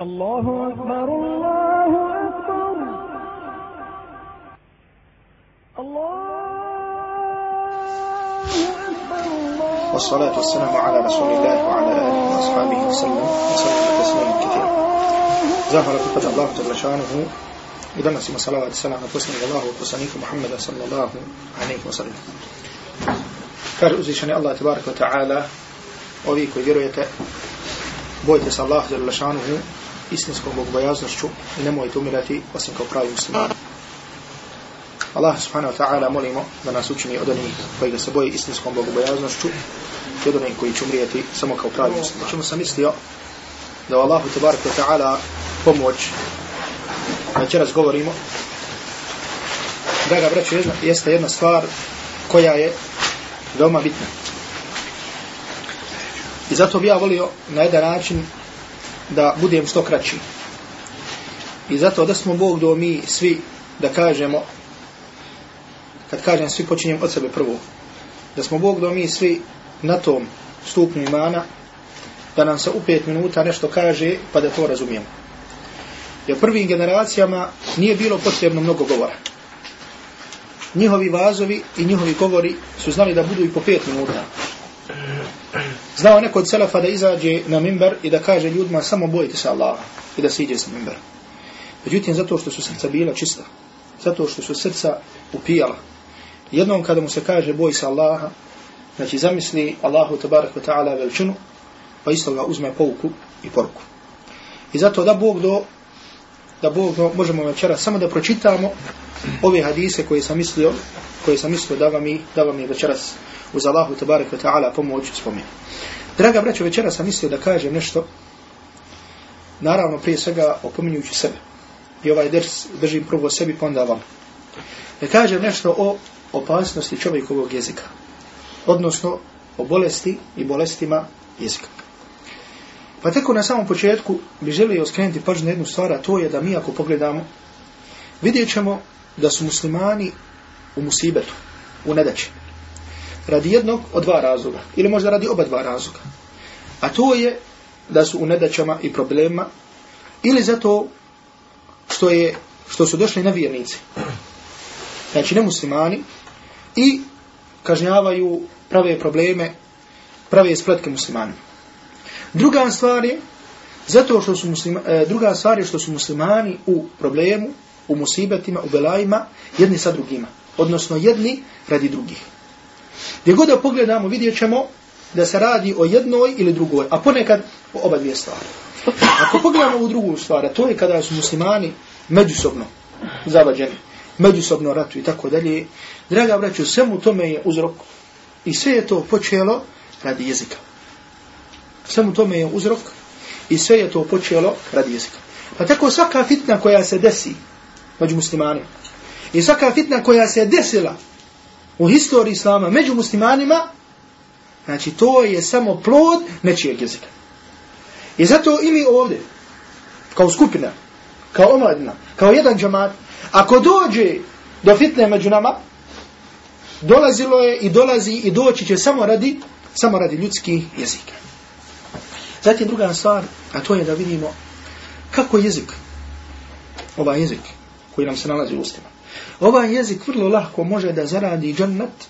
الله أكبر الله أكبر. الله أكبر الله والصلاة والسلام على رسول الله وعلى آله وأصحابه وسلم. وسلم تسليما كثيرا. زهر تقد الله جل شأنه. إذا نسيم صلاة والسلام وتسلم الله وتسليك محمد صلى الله عليه وسلم. Kaže uzvišeni Allah tabaraka wa ta'ala ovi koji vjerujete bojite se Allah lašanuhu istinskom bogobojaznošću i nemojte umirati osim kao pravi muslimani. Allah subhanahu wa ta'ala molimo da nas učini od onih koji ga se boje istinskom bogobojaznošću i od onih koji će umrijeti samo kao pravi muslimani. Čemu sam mislio da Allahu tabaraka wa ta'ala pomoć večeras govorimo Draga braću, jeste jedna stvar koja je veoma bitna. I zato bi ja volio na jedan način da budem što kraći. I zato da smo Bog do mi svi da kažemo, kad kažem svi počinjem od sebe prvo, da smo Bog do mi svi na tom stupnju imana, da nam se u pet minuta nešto kaže pa da to razumijemo. Jer prvim generacijama nije bilo potrebno mnogo govora njihovi vazovi i njihovi govori su znali da budu i po pet minuta. Znao neko od selefa da izađe na mimber i da kaže ljudima samo bojite se Allaha i da siđe iđe sa mimbera. Međutim, zato što su srca bila čista, zato što su srca upijala. Jednom kada mu se kaže boj se Allaha, znači zamisli Allahu tabarak wa ta'ala veličinu, pa isto ga uzme pouku i poruku. I zato da Bog do, da Bog možemo večera samo da pročitamo ove hadise koje sam mislio, koje sam mislio da vam, i, da vam je večeras uz Allahu tabarik wa ta'ala pomoć spomenu. Draga braćo, večeras sam mislio da kažem nešto, naravno prije svega opominjujući sebe. I ovaj ders držim prvo sebi, pa onda vam. Da kažem nešto o opasnosti čovjekovog jezika. Odnosno, o bolesti i bolestima jezika. Pa tako na samom početku bi želio skrenuti pažnju na jednu stvar, a to je da mi ako pogledamo, vidjet ćemo da su muslimani u musibetu, u nedaći. Radi jednog od dva razloga, ili možda radi oba dva razloga. A to je da su u nedaćama i problema, ili zato što, je, što su došli nevjernici. Znači ne muslimani, i kažnjavaju prave probleme, prave spletke muslimanima. Druga stvar je, zato što su muslima, e, druga stvar je što su muslimani u problemu, u musibetima, u belajima, jedni sa drugima. Odnosno jedni radi drugih. Gdje god da pogledamo, vidjet ćemo da se radi o jednoj ili drugoj, a ponekad o oba dvije stvari. Ako pogledamo u drugu stvar, to je kada su muslimani međusobno zavađeni, međusobno ratu i tako dalje, draga braću, svemu tome je uzrok i sve je to počelo radi jezika. Svemu tome je uzrok i sve je to počelo radi jezika. Pa tako svaka fitna koja se desi među muslimanima. I svaka fitna koja se desila u historiji islama među muslimanima, znači to je samo plod nečijeg jezika. I zato i mi ovdje, kao skupina, kao omladina, kao jedan džamat, ako dođe do fitne među nama, dolazilo je i dolazi i doći će samo radi, samo radi ljudskih jezika. Zatim druga stvar, a to je da vidimo kako jezik, ovaj jezik, koji nam se nalazi u ustima. Ovaj jezik vrlo lahko može da zaradi džannat,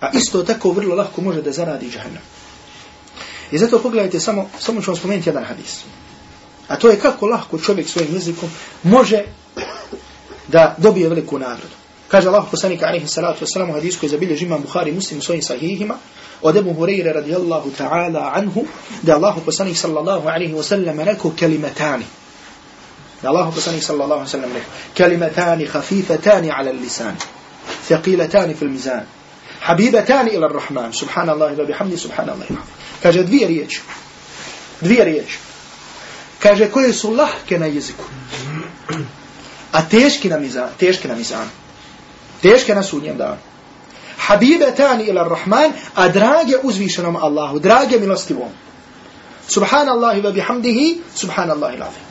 a isto tako vrlo lahko može da zaradi džahannam. I zato pogledajte, samo, samo ću vam spomenuti jedan hadis. A to je kako lahko čovjek svojim jezikom može da dobije veliku nagradu. Kaže Allah poslanika alaihi salatu wasalam u hadisku je zabilje imam Bukhari muslim u svojim sahihima od Ebu Hureyre radijallahu ta'ala anhu da Allah poslanik sallallahu alaihi wasallam rekao kelimetani. Da Allah poslanik sallallahu alaihi wasallam rekao kelimetani khafifatani ala lisan thaqilatani fil mizan habibatani ila rahman subhanallahi wa bihamdi subhanallahi kaže dvije riječi dvije riječi kaže koje su lahke na jeziku a teški na mizan teški na mizan teške na sudnjem danu. Habibetani ila rahman, a drage uzvišenom Allahu, drage milostivom. Subhanallahi wa bihamdihi, subhanallahi l'azim.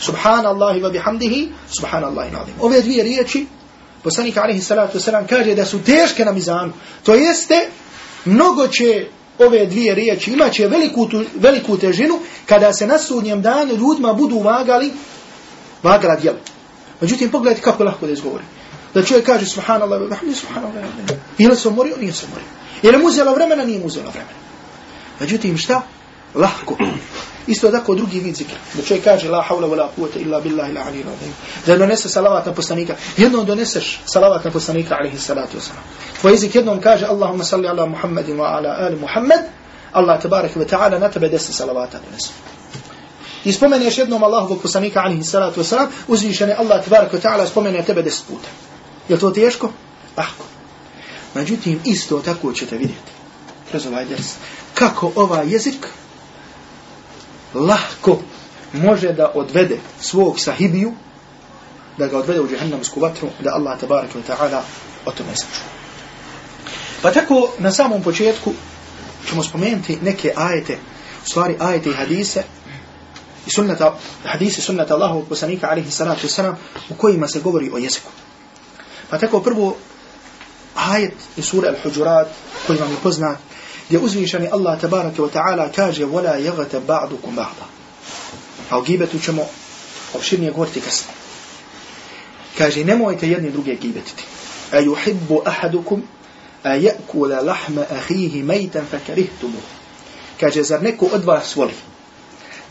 Subhanallahi wa bihamdihi, subhanallahi l'azim. Ove dvije riječi, poslanik alaihi salatu wasalam kaže da su teške na mizanu. To jeste, mnogo će ove dvije riječi imat će veliku, veliku težinu kada se na sudnjem danu ljudima budu vagali vagala djela. Međutim, pogledajte kako lahko da izgovori. Da čovjek kaže subhanallah, subhanallah, ili se umorio, nije se umorio. Je mu uzela vremena, nije mu uzela vremena. Međutim, šta? Lahko. Isto tako drugi vid zikra. Da čovjek kaže la hawla wala la illa billahi la aliyyil azim. Da donese salavat na poslanika. Jednom doneseš salavat na poslanika alaihi salatu wasalam. Tvoj jezik jednom kaže Allahumma salli ala Muhammedin wa ala ali Muhammed. Allah tabarak wa taala na tebe deset salavata donese. I spomeneš jednom Allahovog poslanika alaihi salatu wasalam. uzvišeni Allah tabarak wa taala spomene tebe deset puta. Je to teško? Lahko. Međutim, isto tako ćete vidjeti. Kroz ovaj ders. Kako ovaj jezik lahko može da odvede svog sahibiju, da ga odvede u džahannamsku vatru, da Allah tabaraka wa ta'ala o tome saču. Pa tako, na samom početku, ćemo spomenuti neke ajete, u stvari ajete i hadise, i sunnata, hadise sunnata Allahu poslanika alaihi salatu wasalam, u kojima se govori o jeziku. Pa tako prvo, ajet iz sura Al-Hujurat, koji vam je poznat, gdje uzvišeni Allah tabaraka wa ta'ala kaže وَلَا يَغَتَ بَعْدُكُمْ بَعْدًا A o gibetu ćemo opširnije govoriti kasnije. Kaže, nemojte jedni druge gibetiti. A yuhibbu ahadukum a yakula lahma akhihi maytan fakarihtumu. Kaže, zar neko od vas voli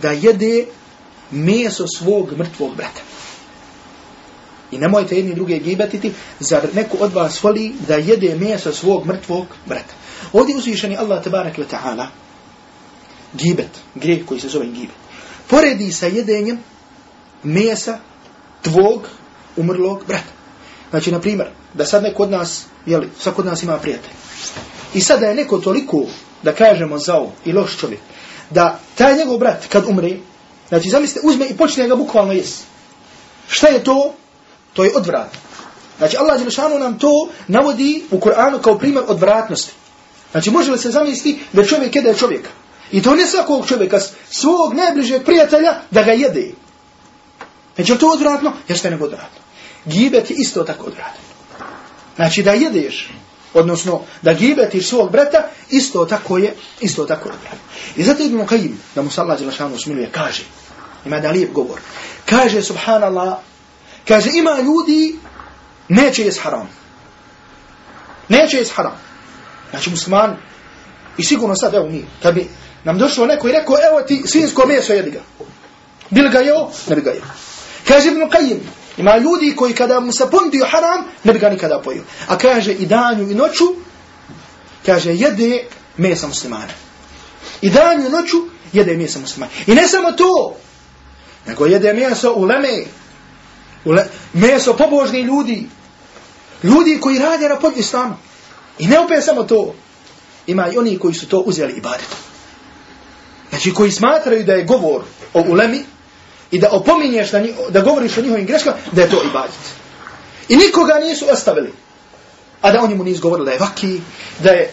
da jede meso svog mrtvog brata? I nemojte jedni druge gibetiti, zar neko od vas voli da jede mesa svog mrtvog brata? Ovdje uzvišeni Allah tabarak wa ta'ala gibet, grijeh koji se zove gibet, poredi sa jedenjem mesa tvog umrlog brata. Znači, na primjer, da sad neko od nas, jeli, svak od nas ima prijatelj. I sad da je neko toliko, da kažemo zao i loš čovjek, da taj njegov brat kad umre, znači zamislite, uzme i počne ga bukvalno jes. Šta je to? To je odvrat. Znači, Allah Đelešanu nam to navodi u Kur'anu kao primjer odvratnosti. Znači može li se zamisliti da čovjek jede čovjeka? I to ne svakog čovjeka, svog najbližeg prijatelja da ga jede. Znači je to odvratno? Jeste nego odvratno. Gibet je isto tako odvratno. Znači da jedeš, odnosno da gibetiš svog brata, isto tako je, isto tako odvratno. I zato Ibn Qayyim, da mu se Allah Đelešanu smiluje, kaže, ima da lijep govor, kaže subhanallah, kaže ima ljudi, neće jes haram. Neće jes haram. Znači musliman, i sigurno sad, evo mi, kad bi nam došlo neko i rekao, evo ti svinsko meso jedi ga. Bil ga jeo? Ne bi ga jeo. Kaže Ibn Qayyim, ima ljudi koji kada mu se pondio haram, ne bi ga nikada pojio. A kaže i danju i noću, kaže jede mesa muslimana. I danju i noću jede mesa muslimana. I ne samo to, nego jede meso u leme, meso pobožni ljudi, ljudi koji rade na podlju islama. I ne opet samo to. Ima i oni koji su to uzeli ibadetom. Znači koji smatraju da je govor o ulemi i da opominješ da, da govoriš o njihovim greškama, da je to ibadet. I nikoga nisu ostavili. A da oni mu nisu govorili da je vaki, da je,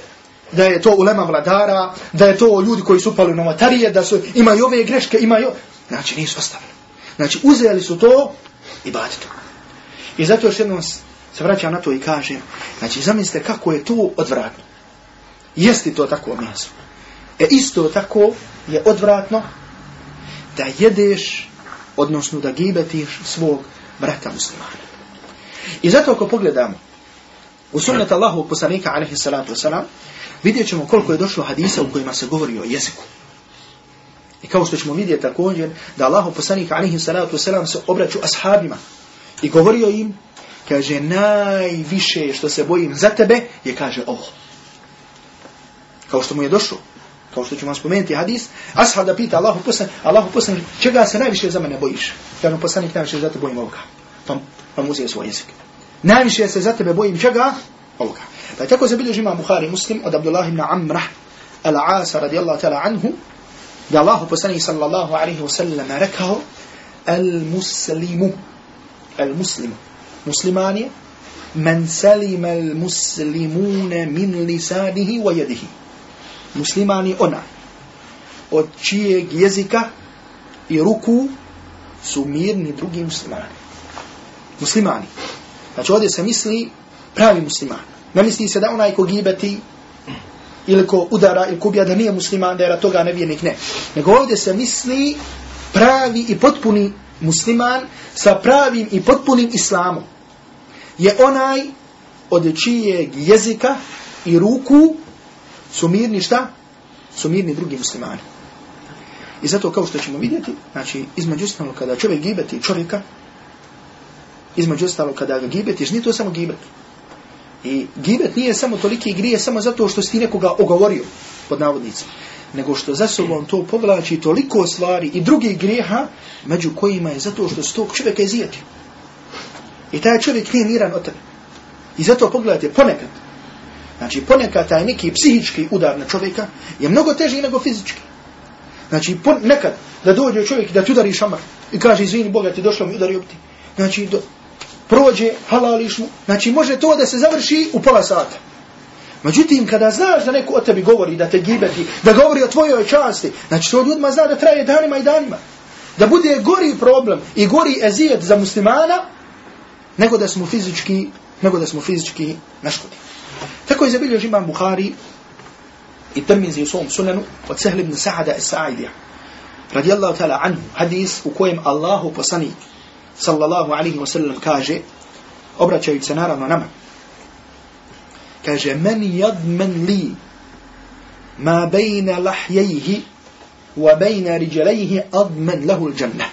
da je to ulema vladara, da je to ljudi koji su upali u novatarije, da su, imaju ove greške, imaju... Znači nisu ostavili. Znači uzeli su to i ibadetom. I zato još jednom se vraćam na to i kažem, znači zamislite kako je to odvratno. Jesti to tako meso. E isto tako je odvratno da jedeš, odnosno da gibetiš svog brata muslimana. I zato ako pogledamo u sunnet Allahu poslanika alaihi salatu wasalam, vidjet ćemo koliko je došlo hadisa u kojima se govori o jeziku. I kao što ćemo vidjeti također da Allahu poslanik alaihi salatu wasalam se obraću ashabima i govorio im kaže najviše što se bojim za tebe je kaže ovo. Kao što mu je došlo, kao što ću vam spomenuti hadis, ashab da pita Allahu poslan, Allahu poslan, čega se najviše za mene bojiš? Kaže mu poslanik, najviše za tebe bojim ovoga. Pa, pa mu uzije svoj jezik. Najviše se za tebe bojim čega? Ovoga. Pa tako se bilježi ima Bukhari muslim od Abdullah ibn Amra al-Asa radijallahu ta'ala anhu, da Allahu poslanik sallallahu alaihi wa sallam rekao, al-muslimu, al-muslimu, musliman je men salima al muslimune min lisanihi wa yadihi musliman je ona od čijeg jezika i ruku su mirni drugi muslimani muslimani znači ovdje se misli pravi musliman ne misli se da onaj ko gibeti ili ko udara ili ko ubija da nije musliman, da je toga nevjernik, ne. Nego ovdje se misli pravi i potpuni musliman sa pravim i potpunim islamom. Je onaj od čijeg jezika i ruku su mirni šta? Su mirni drugi muslimani. I zato kao što ćemo vidjeti, znači između ostalo kada čovjek gibeti čovjeka, između ostalo kada ga gibetiš, nije to samo gibet. I gibet nije samo toliki grije samo zato što si ti nekoga ogovorio, pod navodnicima, nego što za sobom to povlači toliko stvari i drugih grijeha, među kojima je zato što s tog čovjeka izijetio. I taj čovjek nije miran od tebe. I zato pogledajte, ponekad, znači ponekad taj neki psihički udar na čovjeka je mnogo teži nego fizički. Znači, pon, nekad da dođe čovjek da ti udari šamar i kaže, izvini Boga, ti došlo mi udari ti. Znači, do, prođe, halališ mu. Znači, može to da se završi u pola sata. Međutim, kada znaš da neko o tebi govori, da te gibeti, da govori o tvojoj časti, znači to ljudima zna da traje danima i danima. Da bude gori problem i gori ezijet za muslimana, nego da smo fizički, nego da smo fizički naškodi. Tako je zabilježi imam Bukhari i Tirmizi u svom sunanu od Sehl ibn Sa'ada as-Sa'idija. Radijallahu ta'ala anhu, hadis u kojem Allahu poslanik, sallallahu alaihi wa sallam, kaže, obraćajući se naravno nama, kaže, men yadmen li ma bejna lahjejhi wa bejna riđelejhi admen lahu l-đannah.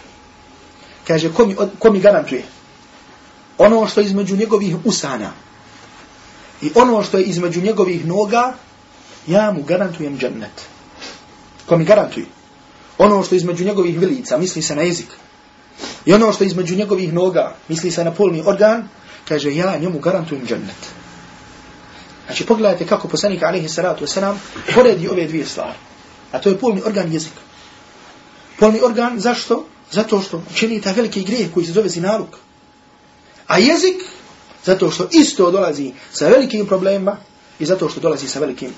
Kaže, ko mi, ko mi garantuje? Ono što je između njegovih usana i ono što je između njegovih noga, ja mu garantujem džennet. Ko mi garantuje? Ono što je između njegovih vilica, misli se na jezik. I ono što između njegovih noga, misli se na polni organ, kaže ja njemu garantujem džennet. Znači pogledajte kako poslanik alaihi salatu wasalam poredi ove dvije stvari. A to je polni organ jezik. Polni organ zašto? Zato što čini ta veliki grijeh koji se zove zinaluk. A jezik zato što isto dolazi sa velikim problemima i zato što dolazi sa velikim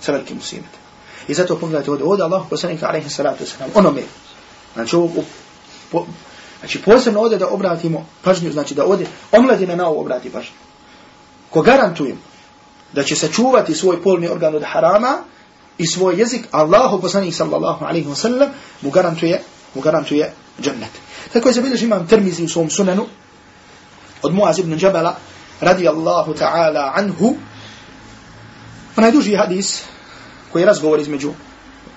sa velikim musibetom. I zato pogledajte ovdje, ovdje Allah poslanika alaihi salatu wasalam, onome, znači ovo, po, znači posebno ovdje da obratimo pažnju, znači da ovdje omladina na ovo obrati pažnju. Ko garantujem da će sačuvati svoj polni organ od harama i svoj jezik, Allahu poslanik sallallahu alaihi wasallam mu garantuje, mu garantuje džennet. Tako je zabilježi imam termizi u svom sunanu od Muaz ibn Jabala radijallahu ta'ala anhu onaj duži hadis koji je razgovor između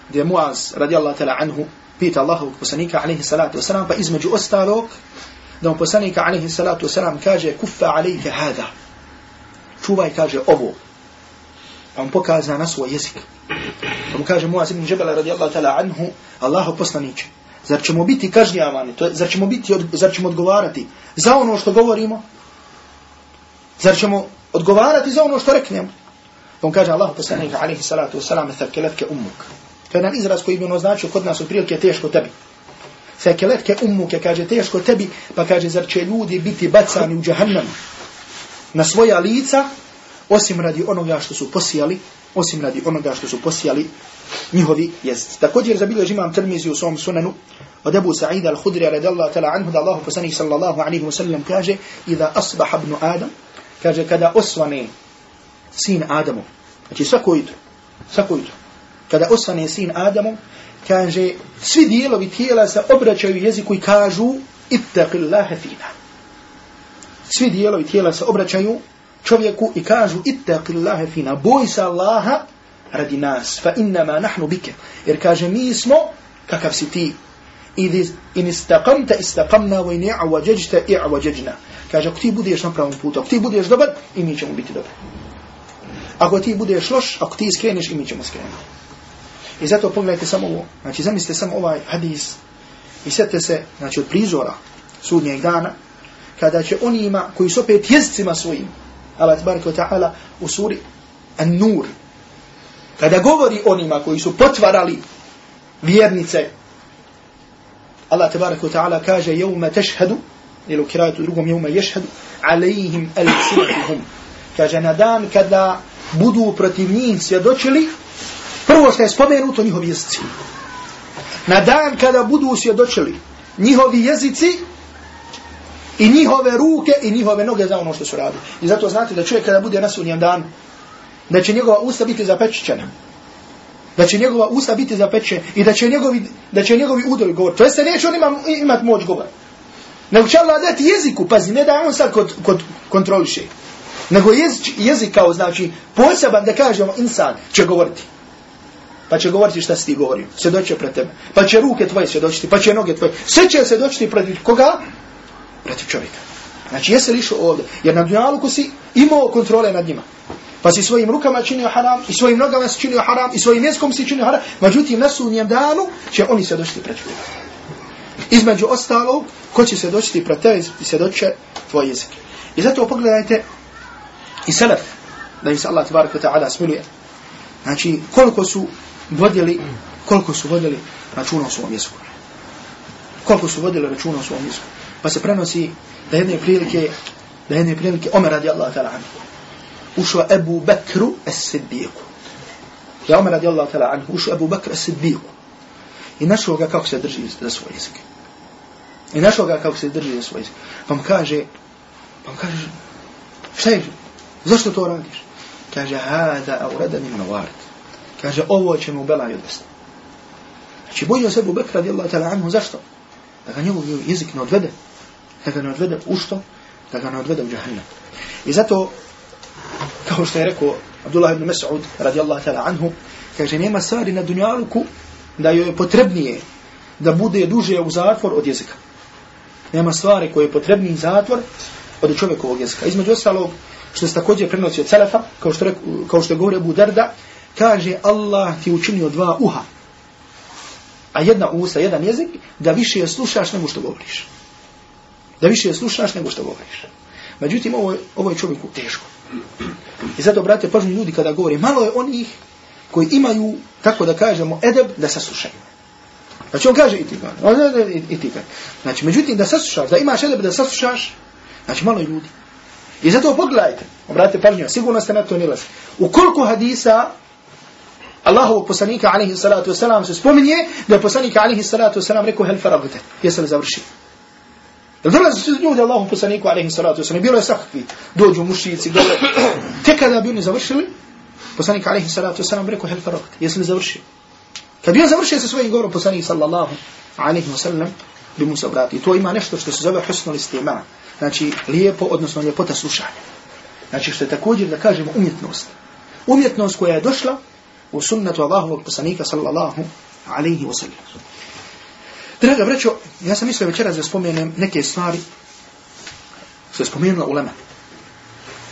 gdje Muaz radijallahu ta'ala anhu pita Allahu poslanika alaihi salatu wasalam pa između ostalog da mu poslanika alaihi salatu wasalam kaže kuffa alaike hada. Čuvaj kaže ovo. Pa mu pokaza na svoj jezik. Pa mu kaže Muaz ibn Jabal radijallahu ta'ala anhu Allahu poslaniće zar ćemo biti kažnjavani? To zar ćemo biti zar ćemo odgovarati za ono što govorimo? Zar ćemo odgovarati za ono što reknemo? Pa On kaže Allahu poslanika alaihi salatu wasalam thakeletke ummuk. To je jedan izraz koji bi ono značio kod nas u prilike teško tebi. Fekeletke ummuke kaže teško tebi, pa kaže zar će ljudi biti bacani u džahannam na svoja lica, osim radi onoga što su posijali, osim radi onoga što su posijali njihovi jezici. Također zabiljež imam termizi u svom sunanu od Ebu Sa'ida al-Hudri radijallahu ta'la anhu da Allah poslanik sallallahu alaihi wa sallam kaže Iza asbaha ibn Adam, kaže kada osvane sin Adamu. Znači svako jutro, svako jutro. Kada osvane sin Adamu, kaže, svi dijelovi tijela se obraćaju jeziku i kažu, ittaqillaha fina. Svi dijelovi tijela se obraćaju čovjeku i kažu, ittaqillaha fina. Boj se Allaha radi nas, fa innama nahnu bike. Jer kaže, mi smo, kakav si ti, in istaqamta istaqamna wa in i'wajajta i'wajajna kaže ako ti budeš na pravom putu ako ti budeš dobar i mi ćemo biti dobri Ako ti budeš loš, ako ti skreneš, i mi ćemo skrenuti. I zato pogledajte samo ovo, znači zamislite samo ovaj hadis i sjetite se, znači od prizora sudnjeg dana, kada će onima koji su opet jezicima svojim, Allah tabaraka wa ta'ala u suri An-Nur, kada govori onima koji su potvarali vjernice, Allah tabaraka wa ta'ala kaže jevme tešhedu, ili u kirajatu drugom jevme ješhedu, alejhim al-sinatuhum. Kaže na dan kada budu protiv njih svjedočili, prvo što je spomenuto njihovi jezici. Na dan kada budu svjedočili njihovi jezici i njihove ruke i njihove noge za ono što su radili. I zato znate da čovjek kada bude na sunnijem dan, da će njegova usta biti zapečćena. Da će njegova usta biti zapečćena i da će njegovi, da će njegovi udovi govoriti. To jeste neće on ima, imat moć govora. Nego će Allah dati jeziku, pazi, ne da on sad kod, kod kontroliše. Nego jezik, jezik kao znači poseban da kažemo insan će govoriti. Pa će govoriti šta si ti govorio. svjedočio pred tebe. Pa će ruke tvoje svjedočiti. Pa će noge tvoje. Sve će svjedočiti protiv koga? Protiv čovjeka. Znači jesi li išao ovdje? Jer na dunjaluku si imao kontrole nad njima. Pa si svojim rukama činio haram, i svojim nogama si činio haram, i svojim jeskom si činio haram. Međutim, na sudnjem danu će oni svjedočiti pred čovjeka. Između ostalog, ko će svjedočiti pred tebe i svjedoče tvoj jezik. I zato pogledajte i selef, da im se Allah tabaraka ta'ala smiluje. Znači, koliko su vodili, koliko su vodili računa o svom jeziku. Koliko su vodili računa o svom jeziku. Pa se prenosi da jedne prilike, da jedne prilike, Omer radi Allah ta'ala anhu, ušao Ebu Bekru es-Siddiqu. Da Omer radi Allah ta'ala anhu, ušao Ebu Bekru es-Siddiqu. I našao ga kako se drži za svoj jezik. I našao ga kako se drži za svoj jezik. Pa mu kaže, pa mu kaže, šta je, zašto to radiš? Kaže, hada aurada min navarit. Kaže, ovo će mu belaj odvesti. Znači, bojio se Abu Bekra radi Allah ta'ala anhu, zašto? Da ga njegov jezik ne odvede. Da ga ne odvede u što? Da ga ne odvede u džahannam. I zato, kao što je rekao Abdullah ibn Mas'ud radijallahu ta'ala anhu, kaže, nema stvari na dunjaluku da joj je potrebnije da bude duže u zatvor od jezika. Nema stvari koje je potrebniji zatvor od čovjekovog jezika. Između ostalog, što se također prenosi od Selefa, kao što, reku, kao što je govore Abu Darda, kaže Allah ti učinio dva uha, a jedna usta, jedan jezik, da više je slušaš nego što govoriš. Da više je slušaš nego što govoriš. Međutim, ovo, ovo je čovjeku teško. I zato, brate, pažnju ljudi kada govore, malo je onih koji imaju, tako da kažemo, edeb da saslušaju. Znači on kaže i ti kaže i ti kan. Znači, međutim, da saslušaš, da imaš edeb da saslušaš, znači malo je ljudi. I zato pogledajte, obratite pažnju, sigurno ste na to nilaz. U koliko hadisa Allahovog poslanika alaihi salatu wasalam se spominje da je poslanika alaihi salatu wasalam rekao hel faragute, jesam završio? Jel dolazi su ljudi Allahom poslaniku alaihi salatu wasalam, bilo je sakvi, dođu mušici, dole. Tek kada bi oni završili, poslanik alaihi salatu wasalam rekao hel faragute, jesam završio? Kad bi on završio sa svojim govorom poslanik sallallahu alaihi wasalam, bi mu se obratio. To ima nešto što se zove husnul istima. Znači, lijepo, odnosno ljepota slušanja. Znači, što je također, da kažemo, umjetnost. Umjetnost koja je došla u sunnetu Allahovog poslanika sallallahu alaihi wa sallam. Draga braćo, ja sam mislio večeras da spomenem neke stvari što je spomenula ulema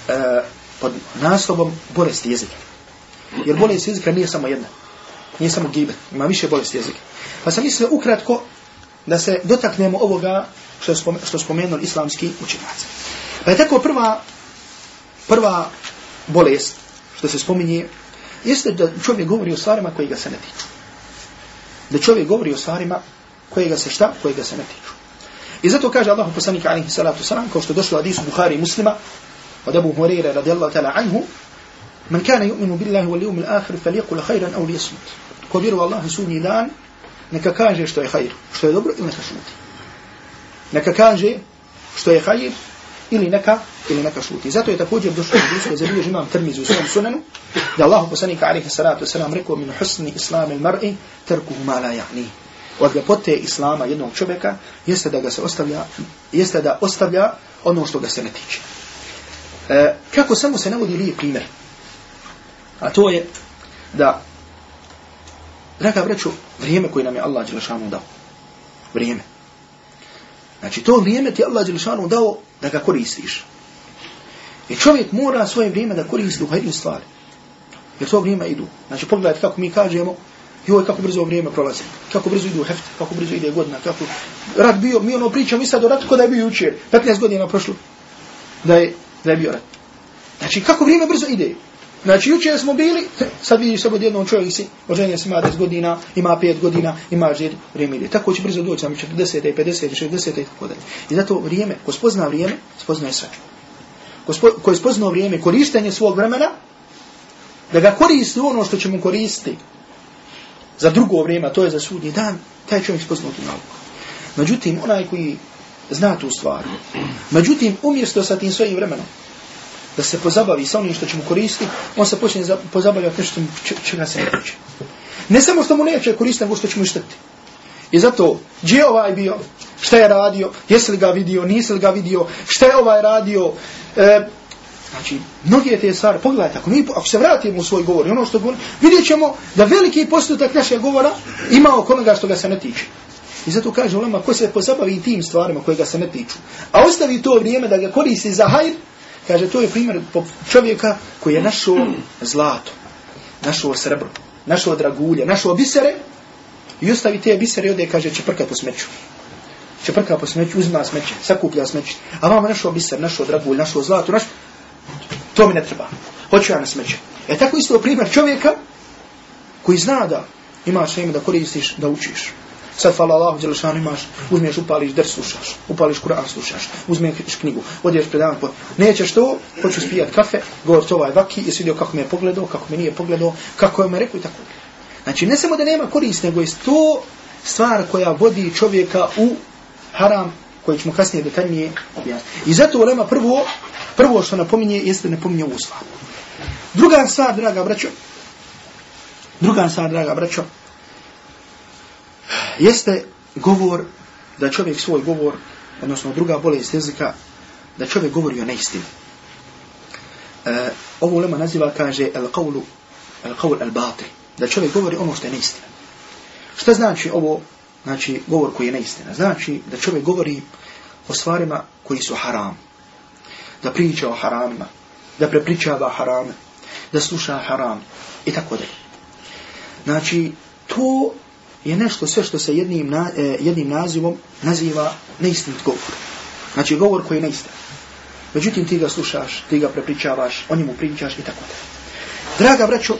e, pod naslovom bolesti jezika. Jer bolest jezika nije samo jedna. Nije samo gibet. Ima više bolesti jezika. Pa sam mislio ukratko da se dotaknemo ovoga što je spomen, što spomenuli islamski učenjaci. Pa je tako prva prva bolest što se spominje jeste da čovjek govori o stvarima koje ga se ne tiču. Da čovjek govori o stvarima koje ga se šta, koje ga se ne tiču. I zato kaže Allah poslanik alaihi salatu salam, kao što došlo hadisu Bukhari muslima, od Abu Hurire radijallahu ta'ala anhu, man kana yu'minu billahi wal yawmil akhir falyaqul khayran aw liyasmut. Ko vjeruje Allahu sudnji dan, neka kaže što je hajr, što je dobro ili neka šuti. Neka kaže što je hajr ili neka ili neka šuti. Zato je također došlo u hadisu za bilježi imam Tirmizi u svom sunanu da Allahu poslanik alejhi salatu vesselam rekao min husni islam al-mar'i tarkuhu ma la ya'ni. Od ljepote islama jednog čovjeka jeste da ga se ostavlja jeste da ostavlja ono što ga se ne tiče. E, kako samo se navodi li primjer? A to je da Draga vreću vrijeme koje nam je Allah Đelešanu dao. Vrijeme. Znači, to vrijeme ti Allah Đelešanu dao da ga koristiš. I čovjek mora svoje vrijeme da koristi u hajdu stvari. Jer to vrijeme idu. Znači, pogledajte kako mi kažemo, joj, kako brzo vrijeme prolazi. Kako brzo idu heft, kako brzo ide godina. Kako... Rat bio, mi ono pričamo i sad o ratu kod je bio jučer. 15 godina prošlo. Da je, da je bio rat. Znači, kako vrijeme brzo ide. Znači, jučer smo bili, sad vidiš sad od čovjek si, oženje se ima 10 godina, ima 5 godina, ima žed, vrijeme ide. Tako će brzo doći, sam 40, 50, 60 i tako dalje. I zato vrijeme, ko spozna vrijeme, spozna je sve koji je spoznao vrijeme, korištenje svog vremena, da ga koristi ono što će mu koristiti za drugo vrijeme, to je za sudnji dan, taj čovjek spoznao tu nauku. Međutim, onaj koji zna tu stvar, međutim, umjesto sa tim svojim vremenom, da se pozabavi sa onim što će mu koristiti, on se počne pozabavljati nešto čega se ne tiče. Ne samo što mu neće koristiti, nego što će mu štetiti. I zato, gdje je ovaj bio, šta je radio, jesi li ga vidio, nisi li ga vidio, šta je ovaj radio, e, Znači, mnoge te stvari, pogledajte, ako, mi, ako se vratimo u svoj govor i ono što govori, vidjet ćemo da veliki postotak našeg govora ima oko onoga što ga se ne tiče. I zato kaže ulema, ko se pozabavi tim stvarima koje ga se ne tiču, a ostavi to vrijeme da ga koristi za hajr, kaže, to je primjer čovjeka koji je našao zlato, našao srebro, našao dragulje, našao bisere, i ostavi te bisere i ode, kaže, čeprka po smeću. Čeprka po smeću, uzima smeće, sakuplja smeće. A vama našao biser, našao dragulj, našao zlato, našao, to mi ne treba. Hoću ja na smeće. E tako isto primjer čovjeka koji zna da imaš ime da koristiš, da učiš. Sad, hvala Allahu, Đelešanu imaš, uzmiješ, upališ, drs, slušaš, upališ Kur'an slušaš, uzmiješ knjigu, odješ predavan, po... nećeš to, hoću spijat kafe, govor to ovaj vaki, jesi vidio kako me je pogledao, kako me nije pogledao, kako je me rekao i tako. Znači, ne samo da nema korist, nego je to stvar koja vodi čovjeka u haram, koji ćemo kasnije detaljnije objasniti. I zato ulema prvo, prvo što napominje, jeste napominje ovu stvar. Druga stvar, draga braćo, druga stvar, draga braćo, jeste govor, da čovjek svoj govor, odnosno druga bolest jezika, da čovjek govori o neistini. E, ovo ulema naziva, kaže, el qavlu, el qavl el batil, da čovjek govori ono što je neistina. Šta znači ovo, znači govor koji je neistina? Znači da čovjek govori o stvarima koji su haram, da priča o haramima, da prepričava harame, da sluša haram i tako dalje. Znači, to je nešto sve što se jednim, na, eh, jednim nazivom naziva neistinit govor. Znači, govor koji je neistin. Međutim, ti ga slušaš, ti ga prepričavaš, o njemu pričaš i tako dalje. Draga braćo,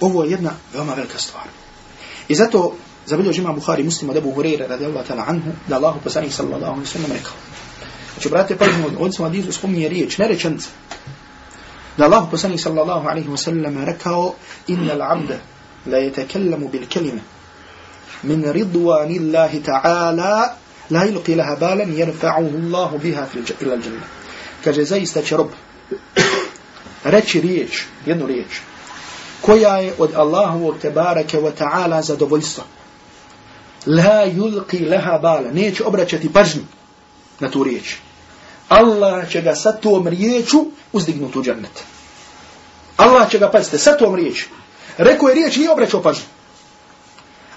ovo je jedna veoma velika stvar. I zato zabilježi ima Buhari muslima da Abu Hureyre radijallahu ta'ala anhu da Allahu poslanik sallallahu alaihi sallam rekao. Znači, brate, pažnju, ovdje smo hadisu spominje riječ, ne rečence. Da Allahu poslanik sallallahu alaihi sallam rekao inna l'abda la yatakallamu bil kelime min ridwani Allahi ta'ala la ilqi laha balan yarfa'uhu Allahu biha ila al-jannah. Kaže, zaista će rob reći riječ, jednu riječ, koja je od Allahovog tebareke wa ta'ala zadovoljstva. La yulqi laha bala, neće obraćati pažnju na tu riječ. Allah će ga sa tom riječu uzdignuti u džennet. Allah će ga, pazite, sa tom riječ. Rekao je riječ, nije obraćao pažnju.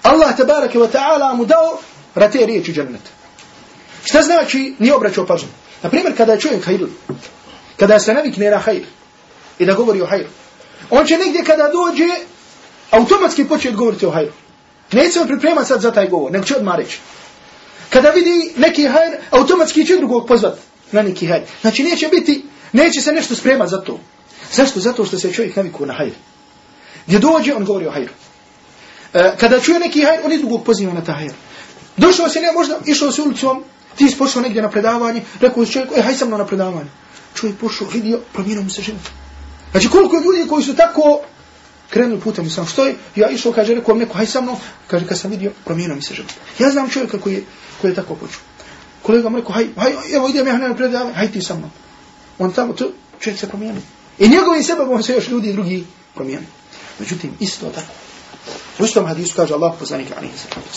Allah tebareke wa ta'ala mu dao rate riječi džennet. Šta znači nije obraćao pažnju? Na primjer, kada je čovjek hajr, kada se navikne na hajr i da govori o hajru, on će negdje kada dođe automatski početi govoriti o hajru. Neće on pripremati sad za taj govor, nego će odmah reći. Kada vidi neki hajr, automatski će drugog pozvat na neki hajr. Znači neće biti, neće se nešto spremat za to. Zašto? Zato što se čovjek navikao na hajr. Gdje dođe, on govori o hajru. E, kada čuje neki hajr, on i drugog poziva na taj hajr. Došao se ne, možda išao se ulicom, ti si pošao negdje na predavanje, rekao si čovjeku, e, haj sa mnom na predavanje. Čovjek pošao, vidio, promijenio mu se život. Znači koliko je ljudi koji su tako krenuli putem sam što je, ja išao, kaže, rekao neko, haj sa mnom, kaže, kad sam vidio, promijenio mi se život. Ja znam čovjeka koji je, koji je tako počeo. Kolega mu rekao, haj, haj, evo idem ja na predavanje, haj ti sa mnom. On tamo, to, čovjek se promijenio. I njegovim sebebom se još ljudi drugi promijenio. Međutim, isto tako. U istom hadisu kaže Allah poslanik alaihi sallam.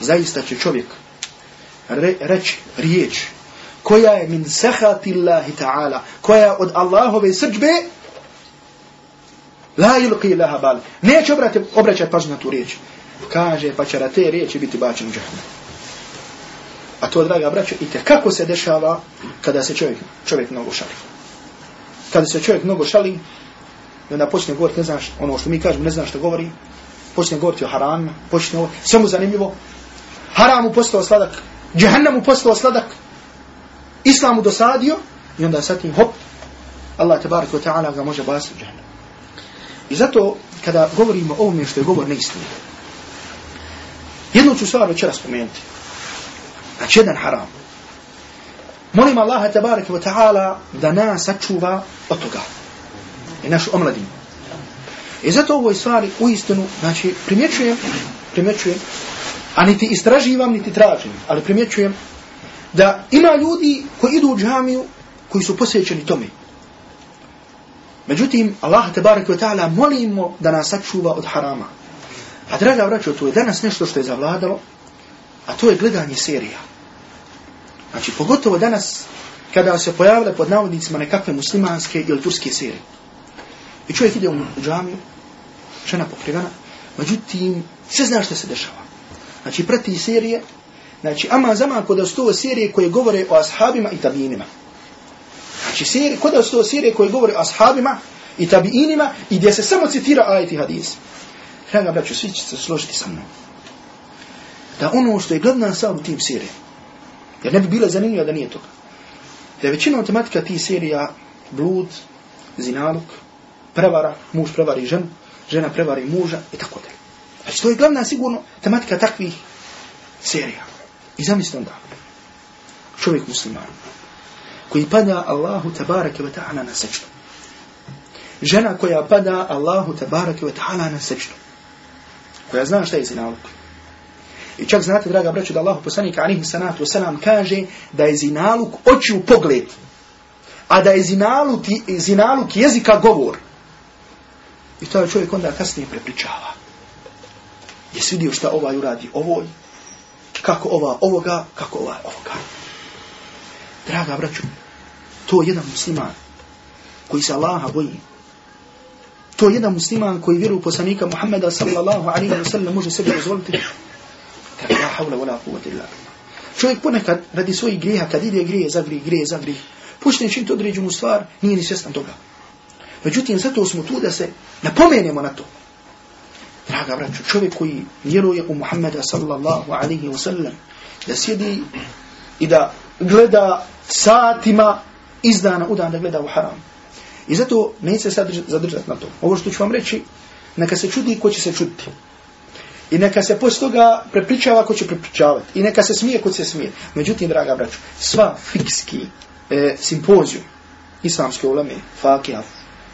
Zaista će čovjek re, reći riječ koja je min sahati Allahi ta'ala, koja je od Allahove srđbe, la ilqi laha bal. Neće obrati, obraćati pažnju na tu riječ. Kaže, pa će na te riječi biti bačen u džahnem. A to, draga braćo, i te kako se dešava kada se čovjek, čovjek mnogo šali. Kada se čovjek mnogo šali, i onda počne govoriti, ne znaš, ono što mi kažemo, ne znaš što govori, počne govoriti o haramima, počne ovo, sve mu zanimljivo, haram mu postao sladak, džahannam mu postao sladak, islam mu dosadio, i onda sa tim, hop, Allah tabarak wa ta'ala ga može basiti u džahannam. I zato, kada govorimo o ovome što je govor neistinit, jednu ću stvar večera spomenuti. Znači, jedan haram. Molim Allaha tabaraka wa ta'ala da nas sačuva od toga. I našu omladinu. I zato ovoj stvari u istinu, znači, primjećujem, primjećujem, a niti istraživam, niti tražim, ali primjećujem da ima ljudi koji idu u džamiju, koji su posvećeni tome. Međutim, Allah te barek ve ta'ala molimo da nas sačuva od harama. A draga braćo, to je danas nešto što je zavladalo, a to je gledanje serija. Znači, pogotovo danas, kada se pojavile pod navodnicima nekakve muslimanske ili turske serije. I čovjek ide u džamiju, žena pokrivena, međutim, sve zna što se dešava. Znači, prati serije, znači, ama zama kod su to serije koje govore o ashabima i tabinima. Znači, serije, kod su to serije koje govore o ashabima i tabiinima i gdje se samo citira ajit i hadis. Hrana, braću, svi će se složiti sa mnom. Da ono što je glavna sa u tim serije, jer ne bi bila zanimljiva da nije toga, da je većina tematika tih serija blud, zinaluk, prevara, muž prevari ženu, žena prevari muža i tako dalje. Znači, to je glavna sigurno tematika takvih serija. I zamislite onda, čovjek musliman, koji pada Allahu tabaraka wa ta'ala na sečnu. Žena koja pada Allahu tabaraka wa ta'ala na sečnu. Koja zna šta je zinaluk. I čak znate, draga braću, da Allahu poslanika alihi sanatu wasalam kaže da je zinaluk oči u pogled. A da je zinaluk, zinaluk jezika govor. I to je čovjek onda kasnije prepričava. Jesi vidio šta ovaj uradi ovoj? Kako ova ovoga, kako ova ovoga. Draga braću, to je jedan musliman koji se Allaha boji. To je jedan musliman koji vjeruje u poslanika Muhammeda sallallahu alaihi wa sallam može sebi dozvoliti. Kada la havla wala quwwata illa billah. Čovjek ponekad radi svojih grijeha, kad ide grije zagrije, grije, zagrije, počne činiti određenu stvar, nije ni svjestan toga. Međutim, zato smo tu da se napomenemo na to. Draga braću, čovjek koji vjeruje u Muhammeda sallallahu alaihi wa sallam, da sjedi i da gleda satima iz dana u dan da gleda u haram. I zato neće se zadržati na to. Ovo što ću vam reći, neka se čudi ko će se čuditi. I neka se poslije toga prepričava ko će prepričavati. I neka se smije ko će se smije. Međutim, draga braću, sva fikski e, simpoziju islamske uleme, fakija,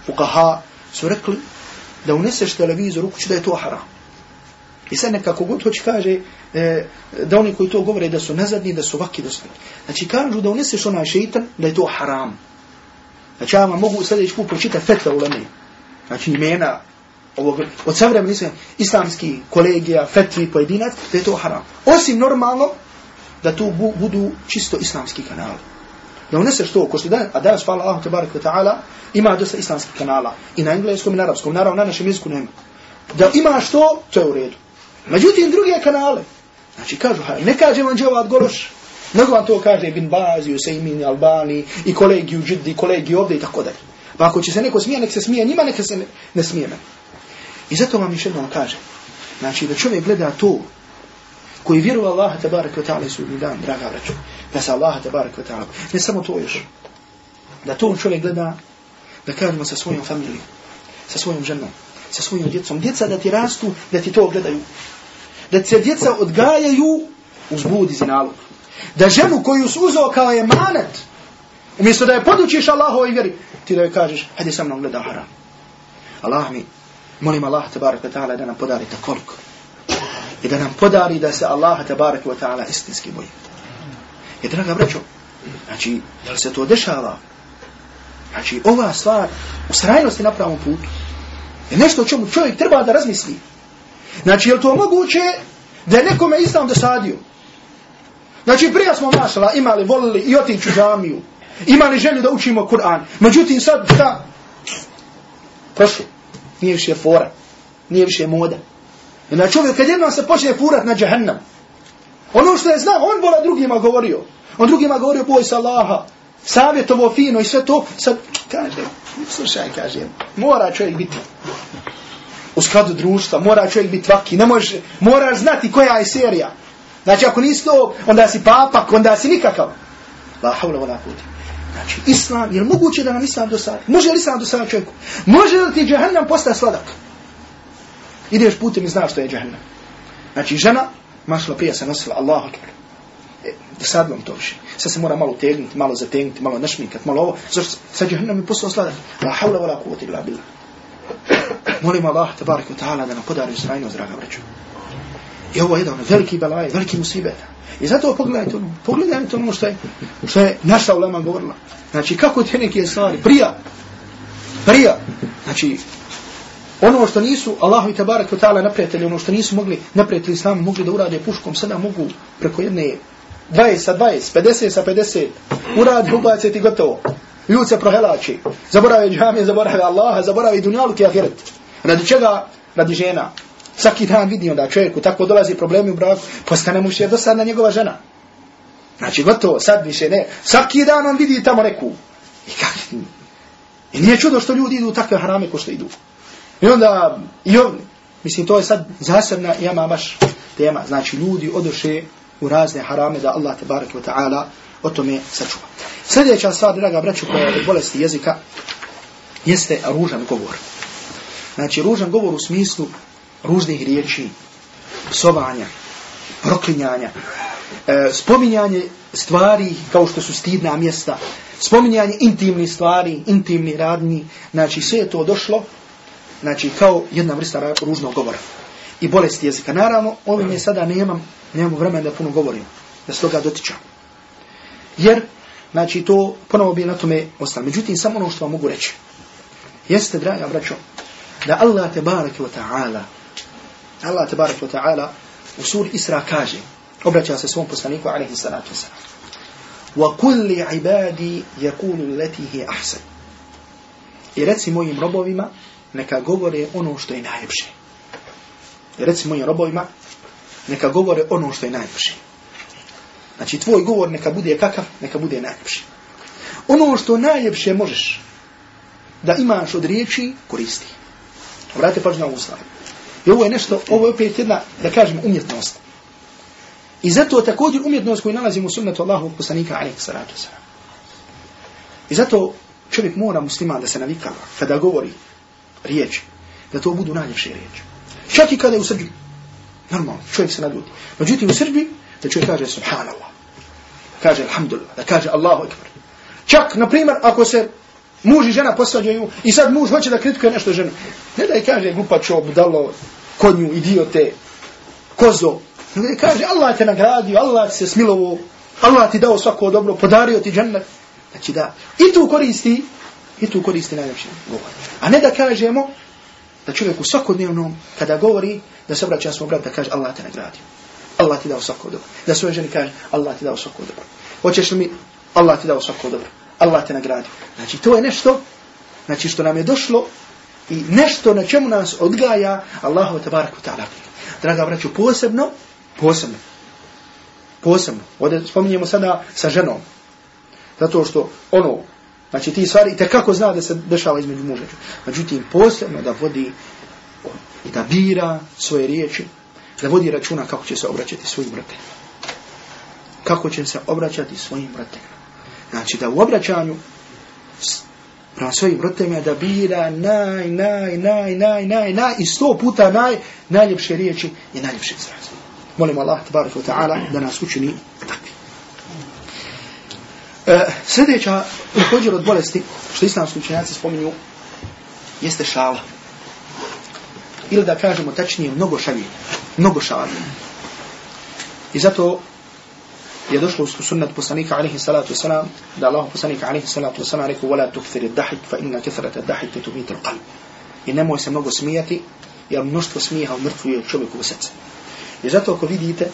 fukaha, su rekli da uneseš televizor u kuću da je to haram. I sad nekako god hoće kaže e, da oni koji to govore da su nazadni, da su vaki, da su... Znači kažu da uneseš onaj šeitan da je to haram. Znači ja vam mogu sljedeći put pročitati fetve u leme. Znači imena ovog, od savremeni islamski kolegija, fetvi, pojedinac, da je to haram. Osim normalno da tu bu, budu čisto islamski kanali. Da uneseš to, ko što da, a danas, hvala Allahu tabarak wa ta'ala, ima dosta islamskih kanala. I na engleskom i na arabskom, naravno na našem jeziku nema. Da imaš to, to je u redu. Međutim, druge kanale, znači kažu, ne kaže vam Džavad gološ, nego vam to kaže Ibn Bazi, Usaymin, Albani, i kolegi u Džiddi, kolegi ovdje i tako dalje. Pa ako će se neko smije, nek se smije njima, nek se ne, ne smije meni. I zato vam još jednom kaže, znači da čovjek gleda to, koji vjeruje Allaha tabarak wa ta'ala i sudni dan, draga vraću, da se Allaha tabarak wa ta'ala, ne samo to još, da to čovjek gleda, da kažemo sa svojom familijom, sa svojom ženom, sa svojim djecom, djeca da ti rastu, da ti to gledaju, da se djeca odgajaju uz budi zinalog, da ženu koju su uzao kao je manet, umjesto da je podučiš Allahovoj vjeri, ti da joj kažeš, hajde sa mnom gleda haram. Allah mi, molim Allah tabarak wa ta'ala da nam podari koliko. I da nam podari da se Allah tabarak wa ta'ala istinski boji. I draga braćo, znači, jel se to dešava? Znači, ova stvar u srajnosti na pravom putu je nešto o čemu čovjek treba da razmisli. Znači, je to moguće da je nekome islam dosadio? Znači, prije smo mašala imali, volili i otići u džamiju, imali želju da učimo Kur'an. Međutim, sad šta? Prošlo. Nije više fora. Nije više moda. Znači, čovjek kad jednom se počne furat na džahannam, ono što je znao, on bola drugima govorio. On drugima govorio, boj se Allaha, savjetovo fino i sve to, sad kaže, slušaj, kaže, mora čovjek biti u skladu društva, mora čovjek biti vaki, ne može, moraš znati koja je serija. Znači, ako nisi to, onda si papak, onda si nikakav. La havla wa la. Znači, islam, je li moguće da nam islam dosadi? Može li islam dosadi čovjeku? Može li ti džahannam postati sladak? Ideš putem i znaš što je džahannam. Znači, žena, mašla prije se nosila, Allahu akbar. E, sad vam to više. Sad se mora malo tegnuti, malo zategnuti, malo našminkati, malo ovo. Zašto sad džahannam i postao sladan. La havla wa la kuti illa billah. Molim Allah, tabarik wa ta'ala, da nam podari srajno zdraga vreću. I ovo je jedan veliki belaj, veliki musibeta. I zato pogledajte ono, pogledajte ono što je, što je naša ulema govorila. Znači, kako te neke stvari, prija, Prija. Znači, ono što nisu Allahu i tabarak wa ta'ala naprijatelji, ono što nisu mogli naprijatelji islamu mogli da urade puškom, sada mogu preko jedne 20 sa 20, 50 sa 50, uradi, ubaci ti gotovo. Ljud se prohelači, zaborave džamije, zaborave Allaha, zaborave dunjalu ki ahiret. Radi čega? Radi žena. Svaki dan vidi onda čovjeku, tako dolazi problemi u braku, postane mu še dosadna njegova žena. Znači gotovo, sad više ne. Svaki dan on vidi tamo neku. I kak, I nije čudo što ljudi idu u takve harame ko što idu. I onda, i on, mislim, to je sad zasebna jama baš tema. Znači, ljudi odoše u razne harame da Allah te barek wa ta'ala o tome sačuva. Sljedeća stvar, draga braću, koja je bolesti jezika, jeste ružan govor. Znači, ružan govor u smislu ružnih riječi, psovanja, proklinjanja, e, spominjanje stvari kao što su stidna mjesta, spominjanje intimnih stvari, intimni radni, znači sve je to došlo, znači kao jedna vrsta ružnog govora i bolesti jezika. Naravno, ovim je sada nemam, nemam vremena da puno govorim, da se toga dotičam. Jer, znači to ponovo bi na tome ostalo. Međutim, samo ono što vam mogu reći. Jeste, draga braćo, da Allah te barake wa ta'ala, Allah te barake wa ta'ala u suri Isra kaže, obraća se svom poslaniku, alaihi salatu wa salam, وَكُلِّ عِبَادِ يَقُولُ الَّتِي هِي أَحْسَنِ I reci mojim robovima, neka govore ono što je najljepše. I reci mojim robovima, neka govore ono što je najljepše. Znači, tvoj govor neka bude kakav, neka bude najljepši. Ono što najljepše možeš da imaš od riječi, koristi. Vrate pažnju na ovu stvar. I ovo je nešto, ovo je opet jedna, da kažem, umjetnost. I zato također umjetnost koju nalazimo u sunnetu Allahu poslanika alaih salatu wasalam. I zato čovjek mora musliman da se navikava kada govori riječi, da to budu najljepše riječi. Čak i kada je u srđbi. Normalno, čovjek se nadljuti. Međutim, u srđbi, da čovjek kaže subhanallah, kaže alhamdulillah, da kaže Allahu ekber. Čak, na primjer, ako se muž i žena posvađaju i sad muž hoće da kritikuje nešto ženu, ne da je kaže glupačo, budalo, konju, idiote, kozo, Ne kaže Allah te nagradio, Allah ti se smilovo, Allah ti dao svako dobro, podario ti džennet. Znači da i tu koristi, i tu koristi najljepši govor. A ne da kažemo da čovjek u svakodnevnom, kada govori, da se obraća svom bratu, da kaže Allah te nagradio. Allah ti dao svako dobro. Da svoje ženi kaže Allah ti dao svako dobro. Hoćeš li mi Allah ti dao svako dobro. Allah te nagradio. Znači to je nešto, znači što nam je došlo i nešto na čemu nas odgaja Allahu te wa ta'ala. Draga braću, posebno Posebno. Posebno. Ovdje spominjemo sada sa ženom. Zato što ono, znači ti stvari, te kako zna da se dešava između muža. Međutim, posebno da vodi i da bira svoje riječi, da vodi računa kako će se obraćati svojim roditeljima. Kako će se obraćati svojim roditeljima. Znači da u obraćanju prema svojim roditeljima da bira naj, naj, naj, naj, naj, naj i sto puta naj, najljepše riječi i najljepše izraze. Molim Allah, tabarik wa ta'ala, da nas učini takvi. E, sljedeća, također od bolesti, što islamski učenjaci spominju, jeste šala. Ili da kažemo tačnije, mnogo šalje. Mnogo šala. I zato je došlo u sunnat poslanika alaihi salatu wasalam, da Allah poslanika alaihi salatu wasalam rekao, وَلَا تُكْثِرِ الدَّحِكْ فَإِنَّ كَثْرَةَ الدَّحِكْ تُمِيتَ الْقَلْبِ I nemoj se mnogo smijati, jer mnoštvo smijeha umrtvuje čovjeku u srce. I zato ako vidite,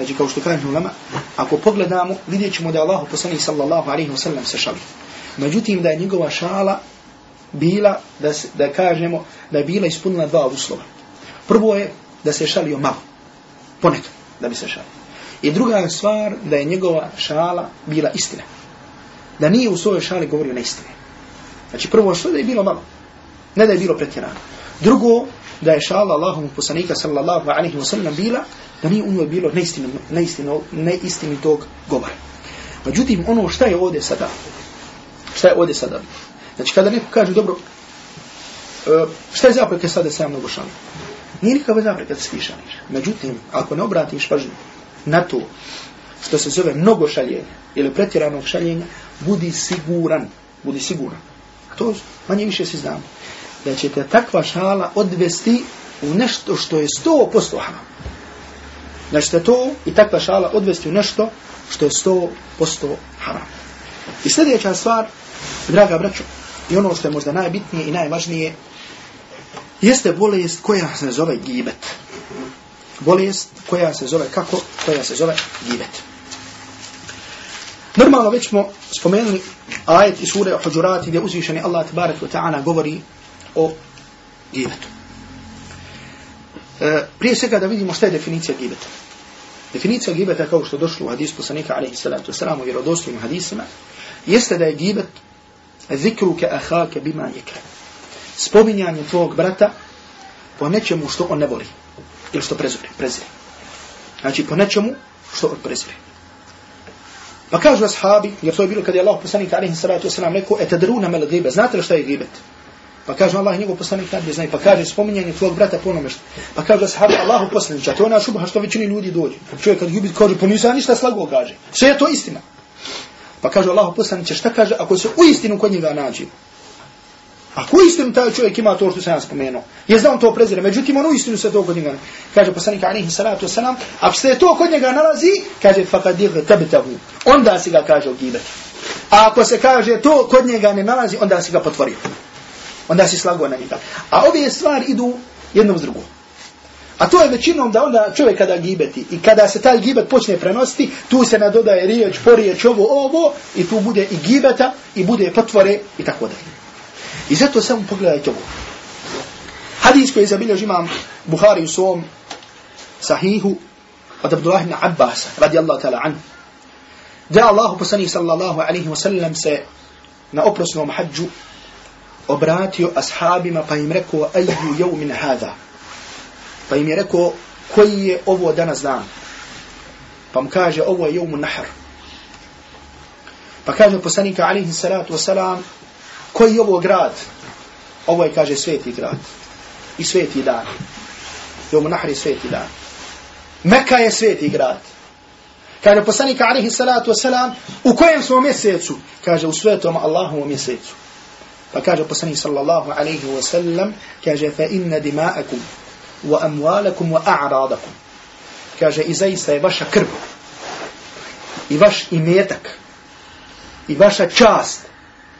znači kao što kažem ulema, ako pogledamo, vidjet ćemo da je Allah poslanih sallallahu alaihi wa sallam se šali. Međutim, da je njegova šala bila, da, se, da kažemo, da je bila ispunila dva uslova. Prvo je da se šalio malo, ponekad da bi se šalio. I druga stvar, da je njegova šala bila istina. Da nije u svojoj šali govorio neistine. Znači prvo što da je bilo malo, ne da je bilo pretjerano. Drugo, da je šala Allahom poslanika sallallahu alaihi wa sallam bila, da nije u njoj bilo neistinitog govora. Međutim, ono šta je ovdje sada? Šta je ovdje sada? Znači, kada neko kaže, dobro, e, šta je zapreka sada sa se mnogo šalim? Nije nikakva zapreka da se ti šališ. Međutim, ako ne obratiš pažnju na to što se zove mnogo šaljenja ili pretjeranog šaljenja, budi siguran, budi siguran. To manje više si znamo da će te takva šala odvesti u nešto što je sto posto haram. Da će te to i takva šala odvesti u nešto što je sto posto haram. I sljedeća stvar, draga braćo, i ono što je možda najbitnije i najvažnije, jeste bolest koja se zove gibet. Bolest koja se zove kako? Koja se zove gibet. Normalno već smo spomenuli ajet iz sure Huđurati gdje uzvišeni Allah tabarak wa ta'ala govori o gibetu. E, prije svega da vidimo šta je definicija gibeta. Definicija gibeta kao što došlo u hadisu poslanika alaihi salatu wasalam u vjerodostojnim hadisima jeste da je gibet zikru ke ahake bima jekre. Spominjanje tvog brata po nečemu što on ne voli ili što prezire. prezire. Znači po nečemu što on prezire. Pa kažu ashabi, jer to je bilo kad je Allah poslanik alaihi salatu wasalam rekao, etadruna mel gibe, znate li šta je gibet? Pa kaže Allah njegov poslanik nadje znaju. Pa kaže spominjanje tvojeg brata po onome što. Pa kaže sahab Allahu poslanik, to je ona šubha što većini ljudi dođe. Čovjek kad ljubi kaže, pa nisam ništa slago kaže. Sve je to istina. Pa kaže Allahu poslanik, šta kaže ako se u istinu kod njega nađe? Ako u istinu taj čovjek ima to što sam ja spomenuo, je znam to prezire, međutim on u istinu se to kod njega Kaže poslanik alaihi salatu wasalam, ako se to kod njega nalazi, kaže fakadir tabtahu. Onda si ga kaže ogibati. A ako se kaže to kod njega ne nalazi, onda si ga potvorio. Onda si slago na njega. A ove stvari idu jednom s drugom. A to je većinom da onda čovjek kada gibeti i kada se taj gibet počne prenositi, tu se nadodaje riječ, poriječ, ovo, ovo i tu bude i gibeta i bude potvore i tako dalje. I zato samo pogledajte ovo. Hadis koji je zabilježi imam Buhari u svom sahihu od Abdullah ibn Abbas radijallahu ta'ala anhu. Da Allahu poslanih sallallahu alaihi wa sallam se na oprosnom hađu obratio ashabima pa im rekao ayyu yawmin hada. pa im je rekao koji je ovo danas dan? Pa mu kaže ovo je yawmun nahr. Pa kaže poslanika alejhi salatu wasalam koji je ovo grad? Ovo je kaže sveti grad i sveti dan. Yawmun nahr je sveti dan. Mekka je sveti grad. Kaže poslanika alejhi salatu wasalam u kojem smo mjesecu? Kaže u svetom Allahovom mjesecu. Pa kaže poslanik sallallahu alaihi wa sallam, kaže fa inna dima'akum wa amwalakum wa a'radakum. Kaže i zaista je vaša krv i vaš imetak i vaša čast.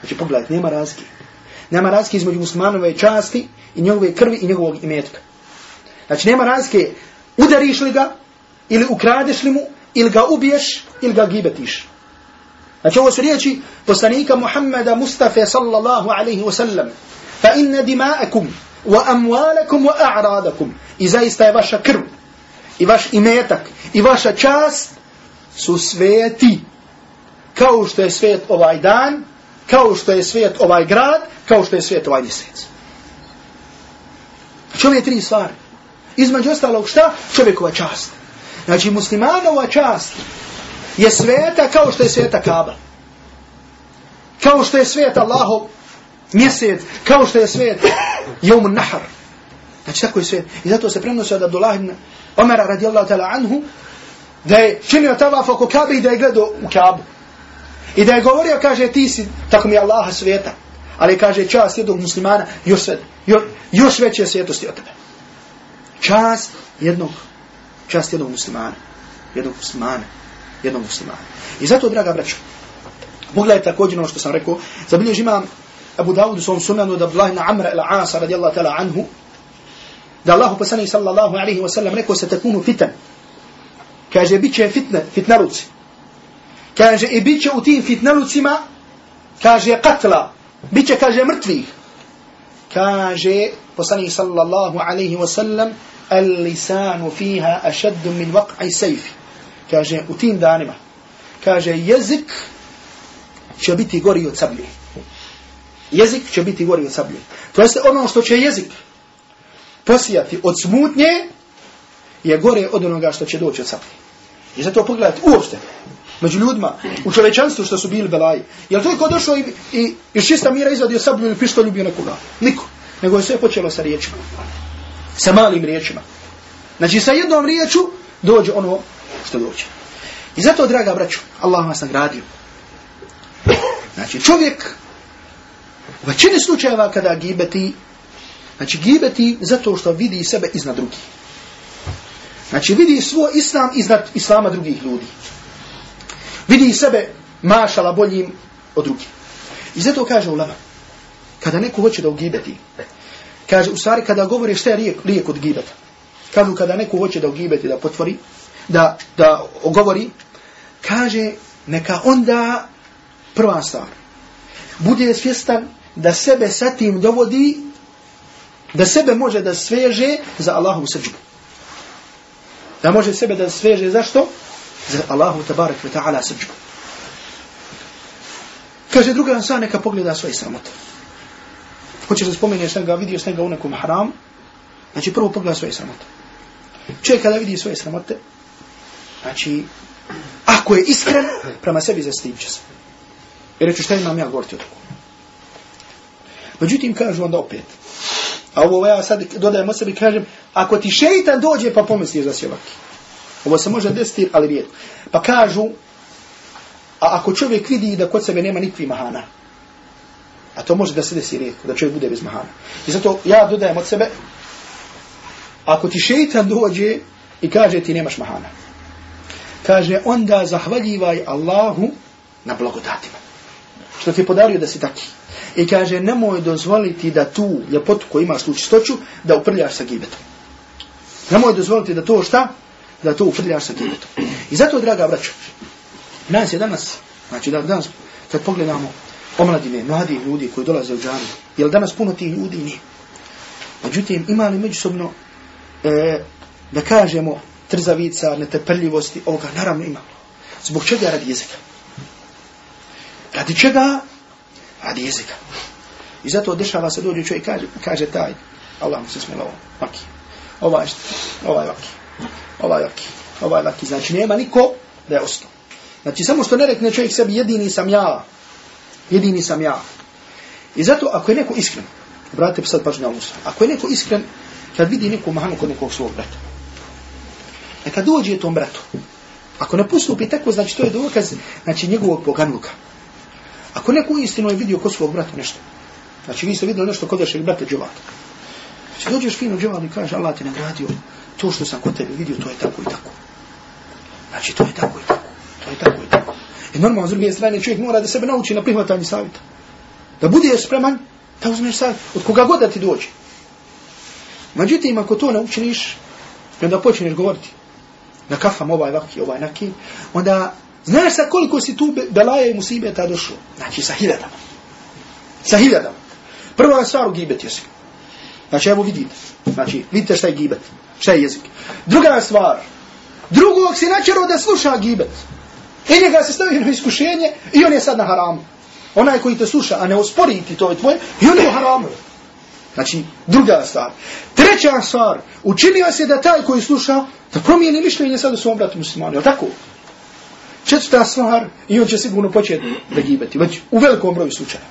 Znači pogledajte, nema razlike. Nema razlike između muslimanove časti i njegove krvi i njegovog imetka. Znači nema razlike udariš li ga ili ukradeš li mu ili ga ubiješ ili ga gibetiš. Znači ovo su riječi poslanika Muhammeda Mustafa sallallahu alaihi wa sallam. Fa inna dima'akum wa amwalakum wa a'radakum. I zaista je vaša krv i vaš imetak i vaša čast su sveti. Kao što je svet ovaj dan, kao što je svet ovaj grad, kao što je svet ovaj mjesec. Znači ove tri stvari. Između ostalog šta? Čovjekova čast. Znači muslimanova čast je sveta kao što je sveta Kaba. Kao što je svet Allahov mjesec, kao što je svet Jom Nahar. Znači tako je svet. I zato se prenosi od Abdullah ibn Omara radijallahu ta'ala anhu, da je činio tavaf oko Kabe i da je gledao u Kabu. I da je govorio, kaže, ti si, tako mi je Allaha sveta. Ali kaže, čast jednog muslimana, još, sve, još, još veće svetosti od tebe. Čast jednog, čast jednog muslimana. Jednog muslimana jednog muslimana. I zato, draga braćo, pogledajte također ono što sam rekao, zabiljež imam Abu Dawud u svom sunanu da Abdullah ibn Amr al-Asa radijallahu ta'ala anhu, da Allahu poslanih sallallahu alaihi wa sallam rekao se takunu fitan. Kaže, bit će fitne, fitnaluci. Kaže, i bit će u tim fitnalucima, kaže, katla. Bit će, kaže, mrtvih. Kaže, poslanih sallallahu alaihi wa sallam, al-lisanu fiha ašaddu min vaq'i sejfi kaže u tim danima. Kaže jezik će biti gori od sablje. Jezik će biti gori od sablje. To jeste ono što će jezik posijati od smutnje je gore od onoga što će doći od sablje. I zato pogledajte uopšte među ljudima u čovečanstvu što su bili belaji. Jel to je ko došao i, i iz čista mira izvadio sablju ili pištolj ljubio nekoga? Niko. Nego je sve počelo sa riječima. Sa malim riječima. Znači sa jednom riječu dođe ono što dođe. I zato, draga braću, Allah vas nagradio. Znači, čovjek u većini slučajeva kada gibeti, znači gibeti zato što vidi sebe iznad drugih. Znači, vidi svoj islam iznad islama drugih ljudi. Vidi sebe mašala boljim od drugih. I zato kaže ulama, kada neko hoće da ugibeti, kaže, u stvari kada govori šta je lijek, lijek od gibeta. Kažu kada neko hoće da ugibeti, da potvori, da, da ogovori, kaže, neka onda prva stvar, bude svjestan da sebe sa tim dovodi, da sebe može da sveže za Allahu srđbu. Da može sebe da sveže zašto? Za Allahu tabarak wa ta'ala srđbu. Kaže druga stvar, neka pogleda svoje sramote. Hoćeš da spomeneš ga, vidio sam ga u nekom haram, znači prvo pogleda svoje sramote. Čovjek kada vidi svoje sramote, znači, ako je iskren, prema sebi zastidit će se. I reću šta imam ja govoriti o toku. Međutim, kažu onda opet. A ovo ja sad dodajem od sebi, kažem, ako ti šeitan dođe pa pomisliš da si ovaki. Ovo se može desiti, ali rijetko. Pa kažu, a ako čovjek vidi da kod sebe nema nikvi mahana, a to može da se desi rijetko, da čovjek bude bez mahana. I zato ja dodajem od sebe, ako ti šeitan dođe i kaže ti nemaš mahana, kaže onda zahvaljivaj Allahu na blagodatima. Što ti je podario da si taki. I kaže nemoj dozvoliti da tu ljepotu koju imaš tu čistoću da uprljaš sa gibetom. Nemoj dozvoliti da to šta? Da to uprljaš sa gibetom. I zato, draga braćo, nas je danas, znači da danas, kad pogledamo omladine, mladi ljudi koji dolaze u džanu, jer danas puno tih ljudi? Nije. Međutim, ima li međusobno, e, da kažemo, trzavica, neteprljivosti, ovoga, naravno ima. Zbog čega radi jezika? Radi čega? Radi jezika. I zato dešava se dođe čovjek kaže, kaže taj, Allah mu se smjela ovo, vaki. Ovaj, ovaj vaki. Ovaj vaki. Ovaj vaki. Znači nema niko da je ostao. Znači samo što ne rekne čovjek sebi jedini sam ja. Jedini sam ja. I zato ako je neko iskren, brate sad pažnje ovu ako je neko iskren, kad vidi neku mahanu kod nekog svog brata, neka dođe tom bratu, ako ne postupi tako, znači to je dokaz znači, njegovog poganluka. Ako neko istinu je vidio kod svog brata nešto, znači vi ste vidjeli nešto kod vašeg brata džavata, znači dođeš fino džavat i kaže Allah te nagradio, to što sam kod tebe vidio, to je tako i tako. Znači to je tako i tako. To je tako i tako. I normalno, s druge strane, čovjek mora da sebe nauči na prihvatanje savjeta. Da budeš spreman, da uzmeš savjet, od koga god da ti dođe. Međutim, ako to ne učiniš, onda počneš govoriti, na kafam ovaj vaki, ovaj naki, onda znaš sa koliko si tu belaje i musibeta došlo? Znači sa hiljadama. Sa hiljadama. Prva stvar u gibet jesi. Znači evo vidite. Znači vidite šta je gibet. Šta je jezik. Druga stvar. Drugog si načero da sluša gibet. I njega se stavi na iskušenje i on je sad na haramu. Onaj koji te sluša, a ne ospori ti to je tvoje, i on je u haramu. Znači, druga stvar. Treća stvar, učinio se da taj koji sluša, da promijeni mišljenje sad u svom bratu muslimanu, je tako? Četvrta stvar, i on će sigurno početi da gibeti, već u velikom broju slučajeva.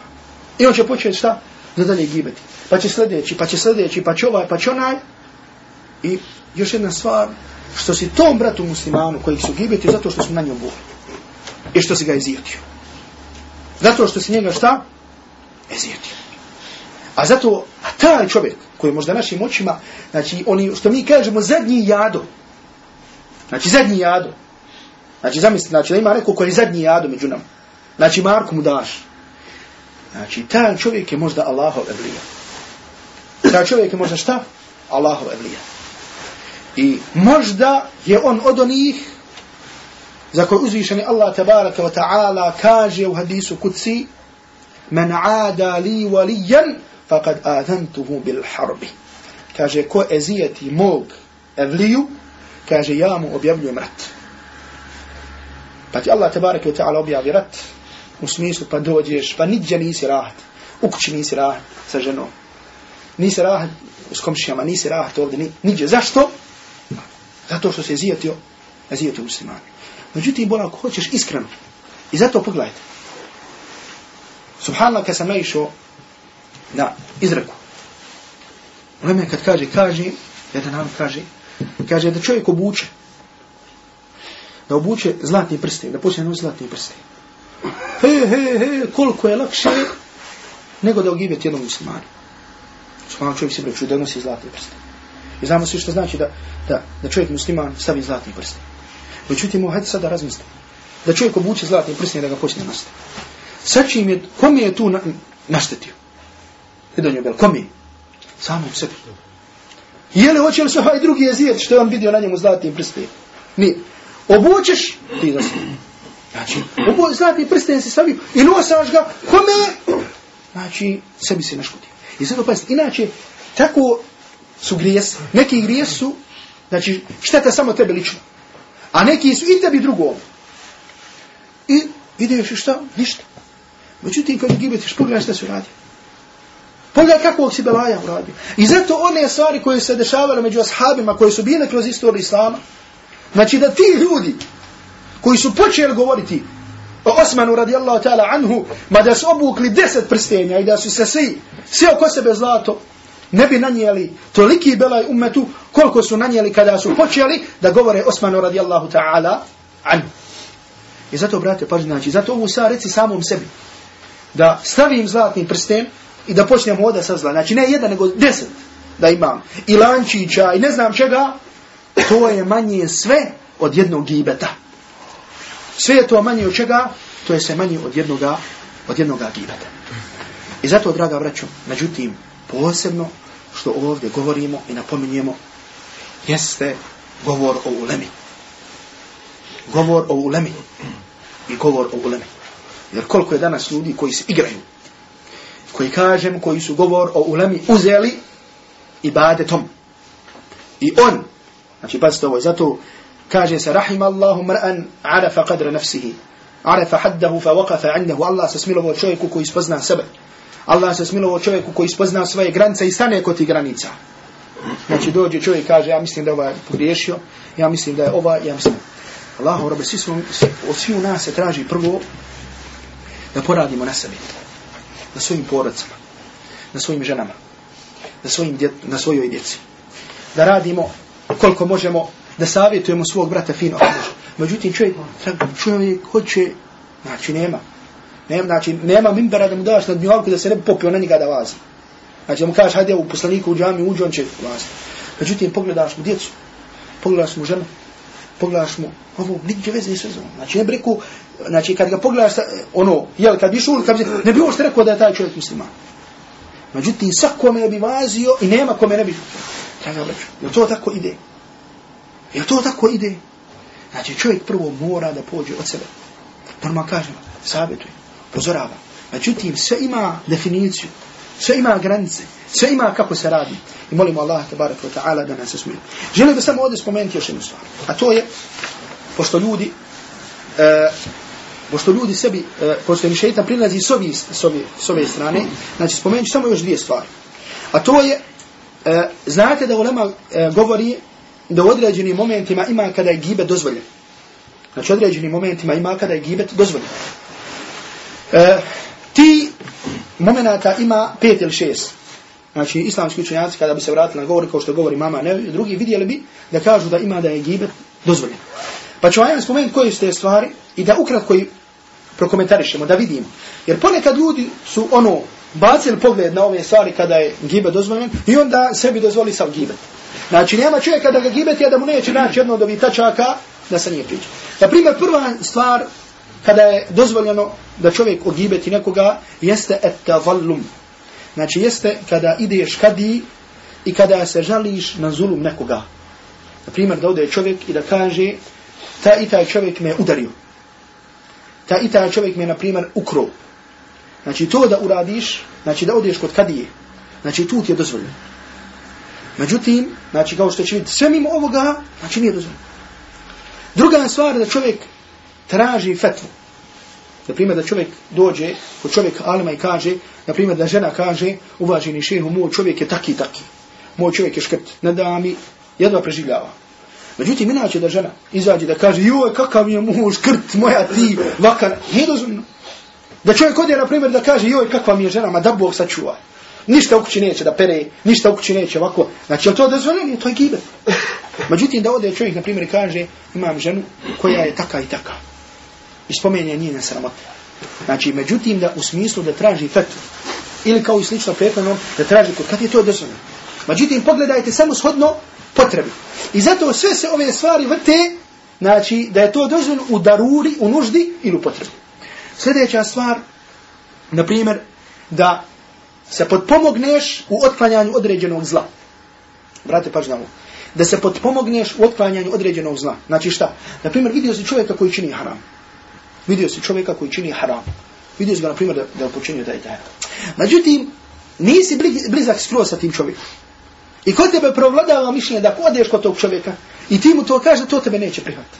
I on će početi šta? Da dalje gibeti. Pa će sljedeći, pa će sljedeći, pa će ovaj, pa će onaj. I još jedna stvar, što si tom bratu muslimanu koji su gibeti, zato što su na njom boli. I što si ga izijetio. Zato što si njega šta? Izijetio. A zato, a taj čovjek, koji je možda našim očima, znači, oni, što mi kažemo, zadnji jado. Znači, zadnji jado. Znači, zamislite, znači, da ima neko koji je zadnji jado među nama, Znači, Marku mu daš. Znači, taj čovjek je možda Allahov evlija. Taj čovjek je možda šta? Allahov evlija. I možda je on od onih za koje uzvišeni Allah tabaraka wa ta'ala kaže u hadisu kuci men aada li walijan فقد آذنته بالحرب. كاجي كو أزيتي موغ أذليو كاجي يامو أبيبلو مرت فتي الله تبارك وتعالى أبيبلو مرت وسميسو فدوجيش فنجي نيسي راحت. وكشي نيسي راحت. سجنو. نيسي راحت. وسكم شيما نيسي راحت. نجي زاشتو zato što se ezijetio, ezijetio muslimani. Međutim, bolam, ako hoćeš iskreno, i zato pogledajte. Subhanallah, na izreku. Uleme kad kaže, kaže, jedan nam kaže, kaže da čovjek obuče, da obuče zlatni prste, da počne nosi zlatni prste. He, he, he, koliko je lakše nego da ogibeti jednom muslimanu. Subhanallah, čovjek se breću da nosi zlatni prste. I znamo svi što znači da, da, da čovjek musliman stavi zlatni prste. Međutim, hajde sada da. Da čovjek obuče zlatni prste da ga počne nositi. Sa čim je, kom je tu na, naštetio? Hedonju bel, kom je? Samom sebi. Je li hoće li se ovaj drugi jezijet što je on vidio na njemu zlatni prsten? Nije. Obučeš, ti zasluži. Znači, obo, zlatni prsten si stavio i nosaš ga, kome? Znači, sebi se naškodio. I zato pazite, inače, tako su grijes, neki grijes su, znači, šteta samo tebe lično. A neki su i tebi drugom. I ideš i šta? Ništa. Međutim, kad gibetiš, pogledaj šta su radio. Pogledaj kakvog si belaja uradio. I zato one stvari koje se dešavale među ashabima, koje su bile kroz istoriju Islama, znači da ti ljudi koji su počeli govoriti o Osmanu radijallahu ta'ala anhu, ma da su obukli deset prstenja i da su se svi, svi oko sebe zlato, ne bi nanijeli toliki belaj umetu koliko su nanijeli kada su počeli da govore Osmanu radijallahu ta'ala anhu. I zato, brate, pa znači, zato ovu sa reci samom sebi, da stavim zlatni prsten i da počnemo ovdje sa zla. Znači, ne jedan, nego deset da imam. I lančića i ne znam čega, to je manje sve od jednog gibeta. Sve je to manje od čega, to je sve manje od jednoga, od jednoga gibeta. I zato, draga braćo, međutim, posebno što ovdje govorimo i napominjemo, jeste govor o ulemi. Govor o ulemi. I govor o ulemi. Jer koliko je danas ljudi koji se igraju, koji kažem, koji su govor o ulemi uzeli ibadetom. I on, znači pazite ovo, zato kaže se, rahim Allahu mar'an arafa qadra nafsihi, arafa haddahu fa waqafa andahu, Allah se smilovo čovjeku koji spozna sebe. Allah se smilovo čovjeku koji spozna svoje granice i stane kod tih granica. Znači dođe čovjek kaže, ja mislim da ovaj pogriješio, ja mislim da je ova, ja mislim. Allahu robe, svi smo, od svi u nas se traži prvo da poradimo na sebi, na svojim porodcama, na svojim ženama, na, svojim djet, na svojoj djeci. Da radimo koliko možemo, da savjetujemo svog brata fino. Međutim, čovjek, čovjek hoće, znači nema. Nema, znači, nema mimbera da mu daš na dnjavku da se ne bi popio na njega da vazi. Znači, da mu kažeš, hajde u poslaniku u džami uđe, on će vazi. Međutim, pogledaš mu djecu, pogledaš mu ženu, pogledaš mu ovo, nikakve veze s vezom. Znači, ne bi rekao, znači, kad ga pogledaš, eh, ono, jel, kad bi šul, kad bi, ne bi uopšte rekao da je taj čovjek musliman. Međutim, sad kome bi vazio i nema kome ne bi. Kada reću, jel to tako ide? Jel to tako ide? Znači, čovjek prvo mora da pođe od sebe. Normal kažem, savjetuje, pozorava. Međutim, sve ima definiciju, sve ima granice, sve ima kako se radi. I molimo Allah, tabaraka wa ta'ala, da nas se smije. Želim da samo ovdje spomenuti još jednu stvar. A to je, pošto ljudi, e, pošto ljudi sebi, e, pošto im šeitan prilazi s, ove, s, ove, s ove strane, znači spomenuti samo još dvije stvari. A to je, e, znate da ulema e, govori da u određenim momentima ima kada je gibe dozvoljen. Znači određenim momentima ima kada je gibet dozvoljen. E, ti momenata ima pet ili šest. Znači, islamski učenjaci, kada bi se vratili na govor, kao što govori mama, ne, drugi vidjeli bi da kažu da ima da je gibet dozvoljen. Pa ću vam spomenuti koje su te stvari i da ukratko i prokomentarišemo, da vidimo. Jer ponekad ljudi su ono, bacili pogled na ove stvari kada je gibet dozvoljen i onda sebi dozvoli sav gibet. Znači, nema čovjeka da ga gibet je da mu neće naći jedno od ovih tačaka da se nije priča. Na primjer, prva stvar kada je dozvoljeno da čovjek ogibeti nekoga jeste et tavallum. Znači jeste kada ideš kadi i kada se žališ na zulum nekoga. Na primjer da ode čovjek i da kaže ta i taj čovjek me udario. Ta i taj čovjek me na primjer ukro. Znači to da uradiš, znači da odeš kod kadije. Znači tu ti je dozvoljeno. Međutim, znači kao što će vidjeti, sve mimo ovoga, znači nije dozvoljeno. Druga stvar da čovjek traži fetvu. Na primjer da čovjek dođe kod čovjek alima i kaže, na primjer da žena kaže, uvaženi šehu, moj čovjek je taki taki. Moj čovjek je škrt, ne da mi jedva preživljava. Međutim, inače da žena izađe da kaže, joj, kakav je muž, krt, moja ti, vakar, nije dozumno. Da čovjek odje, na primjer, da kaže, joj, kakva mi je žena, ma da Bog sačuva. Ništa u kući neće da pere, ništa u kući neće ovako. Znači, je to dozvoljeno? To je gibet. Međutim, da ode čovjek, na primjer, kaže, imam ženu koja je taka i taka i spomenje nije na sramote. Znači, međutim, da u smislu da traži fetvu, ili kao i slično prethodno, da traži kod kad je to dozvoljeno. Međutim, pogledajte samo shodno potrebi. I zato sve se ove stvari vrte, znači, da je to dozvoljeno u daruri, u nuždi ili u potrebi. Sljedeća stvar, na primjer, da se potpomogneš u otklanjanju određenog zla. Brate, pažnje ovo. Da se potpomogneš u otklanjanju određenog zla. Znači šta? Na primjer, vidio si čovjeka koji čini haram. Vidio si čovjeka koji čini haram. Vidio si ga, na primjer, da, da je počinio taj taj. Međutim, nisi blizak skroz sa tim čovjekom. I kod tebe provladava mišljenje da odeš kod tog čovjeka i ti mu to kaže, to tebe neće prihvatiti.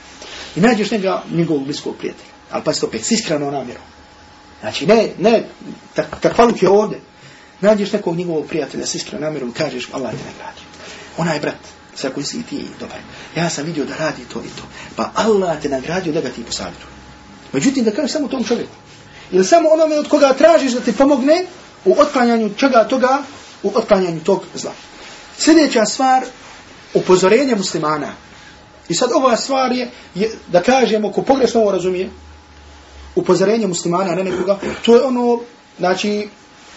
I nađeš njega, njegovog bliskog prijatelja. Ali pa opet, s iskreno namjerom. Znači, ne, ne, tak, takvaluk je ovdje. Nađeš nekog njegovog prijatelja s iskreno namjerom, kažeš, Allah te nagradi. Onaj brat, sa koji si i ti dobar. Ja sam vidio da radi to i to. Pa Allah te nagradio da ga ti posavjetuje. Međutim, da kažeš samo tom čovjeku. Ili samo onome od koga tražiš da ti pomogne u otklanjanju čega toga, u otklanjanju tog zla. Sljedeća stvar, upozorenje muslimana. I sad ova stvar je, je da kažemo, ko pogrešno ovo razumije, upozorenje muslimana, ne nekoga, to je ono, znači,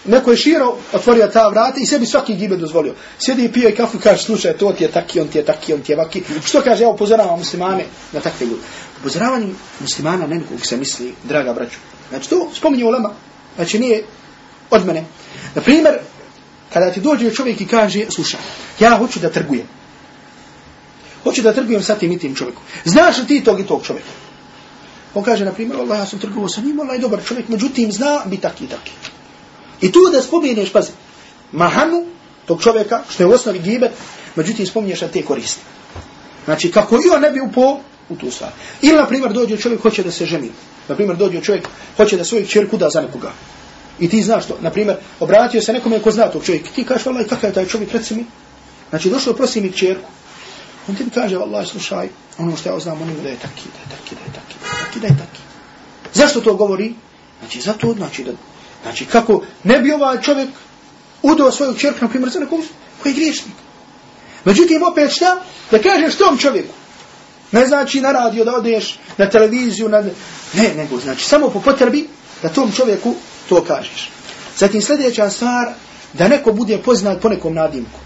neko je širo otvorio ta vrata i sebi svaki gibe dozvolio. Sjedi i pije i kafu i kaže, slušaj, to ti je taki, on ti je taki, on ti je vaki. Što kaže, ja upozoravam muslimane na takve ljude. Upozoravanje muslimana na nekog se misli, draga braću. Znači, to spominje ulema. Znači, nije od mene. Naprimjer, kada ti dođe čovjek i kaže, slušaj, ja hoću da trgujem. Hoću da trgujem sa tim i tim čovjekom. Znaš li ti tog i tog čovjeka? On kaže, na primjer, Allah, ja sam trgovao sa njim, Allah je dobar čovjek, međutim, zna bi taki i taki. I tu da spomeneš, pazi, mahanu tog čovjeka, što je u osnovi gibet, međutim, spominješ na te koristi. Znači, kako i on ne bi upao u tu stvar. Ili, na primjer, dođe čovjek, hoće da se ženi. Na primjer, dođe čovjek, hoće da svoju čerku da za nekoga. I ti znaš to. Na primjer, obratio se nekome ko zna tog čovjeka. Ti kažeš, vallaj, kakav je taj čovjek, reci mi. Znači, došao, prosi mi čerku. On ti kaže, vallaj, slušaj, ono što ja znam, ono da je taki, da je taki, da je taki, da je taki, da je taki. Zašto to govori? Znači, zato, znači, da, znači, kako ne bi ovaj čovjek udao svoju čerku, na primjer, za nekom koji je griješnik. Međutim, opet šta? Da kažeš tom čovjeku. Ne znači na radio da odeš, na televiziju, na... ne, nego znači samo po potrebi da tom čovjeku to kažeš. Zatim sljedeća stvar, da neko bude poznat po nekom nadimku.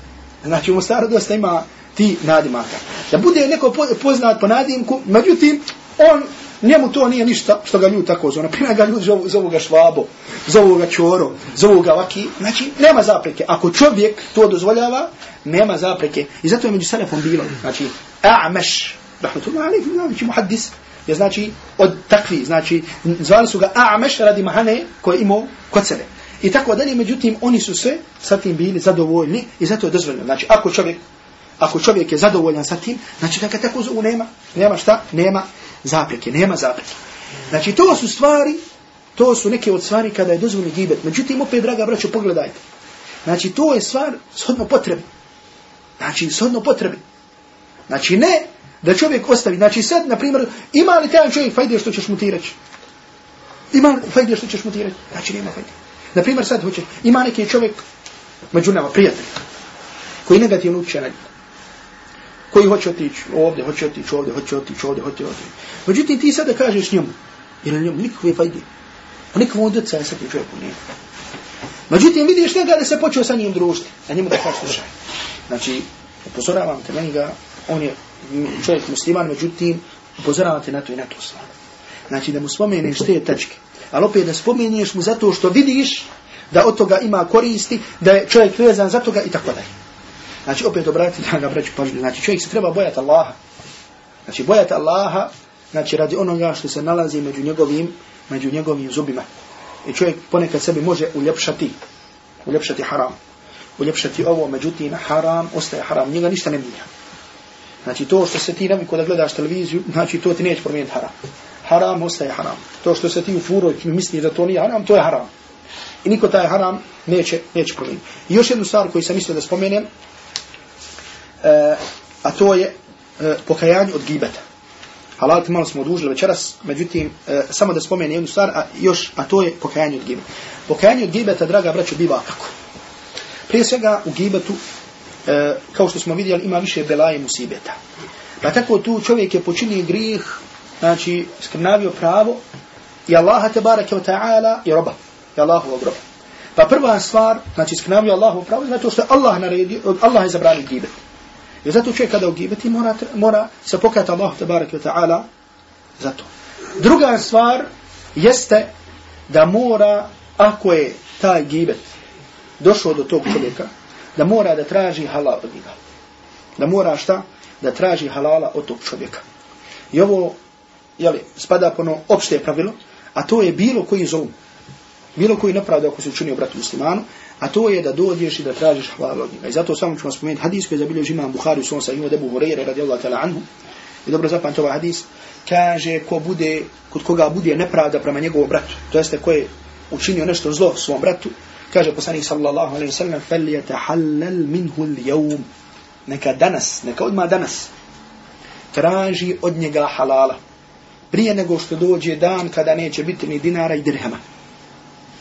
Znači u Mostaru dosta ima ti nadimaka. Da bude neko poznat po nadimku, međutim, on, njemu to nije ništa što ga ljudi tako zove. Naprimjer ga ljudi zovu, zovu ga švabo, zovu ga čoro, zovu ga vaki. Znači, nema zapreke. Ako čovjek to dozvoljava, nema zapreke. I zato je među selefom bilo. Znači, a'meš, rahmatullahi alaihi, znači muhaddis, je znači od takvi, znači zvali su ga A'meš radi mahane koje imao kod sebe. I tako dalje, međutim, oni su se sa tim bili zadovoljni i zato je dozvoljeno. Znači, ako čovjek, ako čovjek je zadovoljan sa tim, znači da ga tako zovu nema, nema šta, nema zapreke, nema zapreke. Znači, to su stvari, to su neke od stvari kada je dozvoljeno gibet. Međutim, opet, draga braćo, pogledajte. Znači, to je stvar shodno potrebi. Znači, shodno potrebi. Znači, ne da čovjek ostavi. Znači sad, na primjer, ima li taj čovjek fajde što ćeš mu ti reći? Ima li fajde što ćeš mu ti reći? Znači nema fajde. Na primjer, sad hoće, ima neki čovjek među nama, prijatelj, koji negativno uče na njega. Koji hoće otići ovdje, hoće otići ovdje, hoće otići ovdje, hoće otići. Međutim, ti sada kažeš njemu, ili njemu, nikakve fajde. A nikakve utjecaje sa tim čovjeku nije. Međutim, vidiš njega da se počeo sa njim družiti. A njemu da kaže, slušaj. Znači, upozoravam te, meni ga, on je čovjek musliman, međutim, upozoravam te na to i na to stvar. Znači da mu spomeneš te tačke. Ali opet da spomeneš mu zato što vidiš da od toga ima koristi, da je čovjek vezan za toga i tako dalje. Znači opet obratite da ga braću pažnju. Znači čovjek se treba bojati Allaha. Znači bojati Allaha, znači radi onoga što se nalazi među njegovim, među njegovim zubima. I čovjek ponekad sebi može uljepšati, uljepšati haram. Uljepšati ovo, međutim haram ostaje haram. Njega ništa ne mijenja. Znači to što se ti naviko da gledaš televiziju, znači to ti neće promijeniti haram. Haram ostaje haram. To što se ti u furoj misli da to nije haram, to je haram. I niko taj haram neće, neće promijeniti. I još jednu stvar koju sam mislio da spomenem, E, a to je e, pokajanje od gibeta. Halal ti malo smo odužili večeras, međutim, e, samo da spomenem jednu stvar, a, još, a to je pokajanje od gibeta. Pokajanje od gibeta, draga braćo, biva kako? Prije svega u gibetu e, kao što smo vidjeli, ima više belaje musibeta. Pa tako tu čovjek je počinio grijeh, znači skrnavio pravo i Allaha te barake wa ta'ala i roba. I Allahu roba. Pa prva stvar, znači skrnavio Allahu pravo, zato što Allah naredio, Allah je zabranio gibet. I zato čovjek kada ogibeti mora, mora se pokajati Allah te wa ta'ala zato. Druga stvar jeste da mora, ako je taj gibet došao do tog čovjeka, da mora da traži halal od njega. Da mora šta? Da traži halala od tog čovjeka. I ovo, jeli, spada po ono opšte pravilo, a to je bilo koji zovu. Bilo koji nepravda ako se učinio bratu muslimanu, a to je da dođeš i da tražiš hvala od njega. I zato samo ćemo spomenuti hadis koji je zabilio imam Buhari u svom sa ima debu Hureyre radijallahu ta'ala anhu. I dobro zapamte ovaj hadis. Kaže ko bude, kod koga bude nepravda prema njegovom bratu. To jeste ko je učinio nešto zlo svom bratu. Kaže poslanik sallallahu alaihi sallam fel je tahallal minhu ljevum. Neka danas, neka odma danas traži od njega halala. Prije nego što dođe dan kada neće biti ni dinara i dirhama.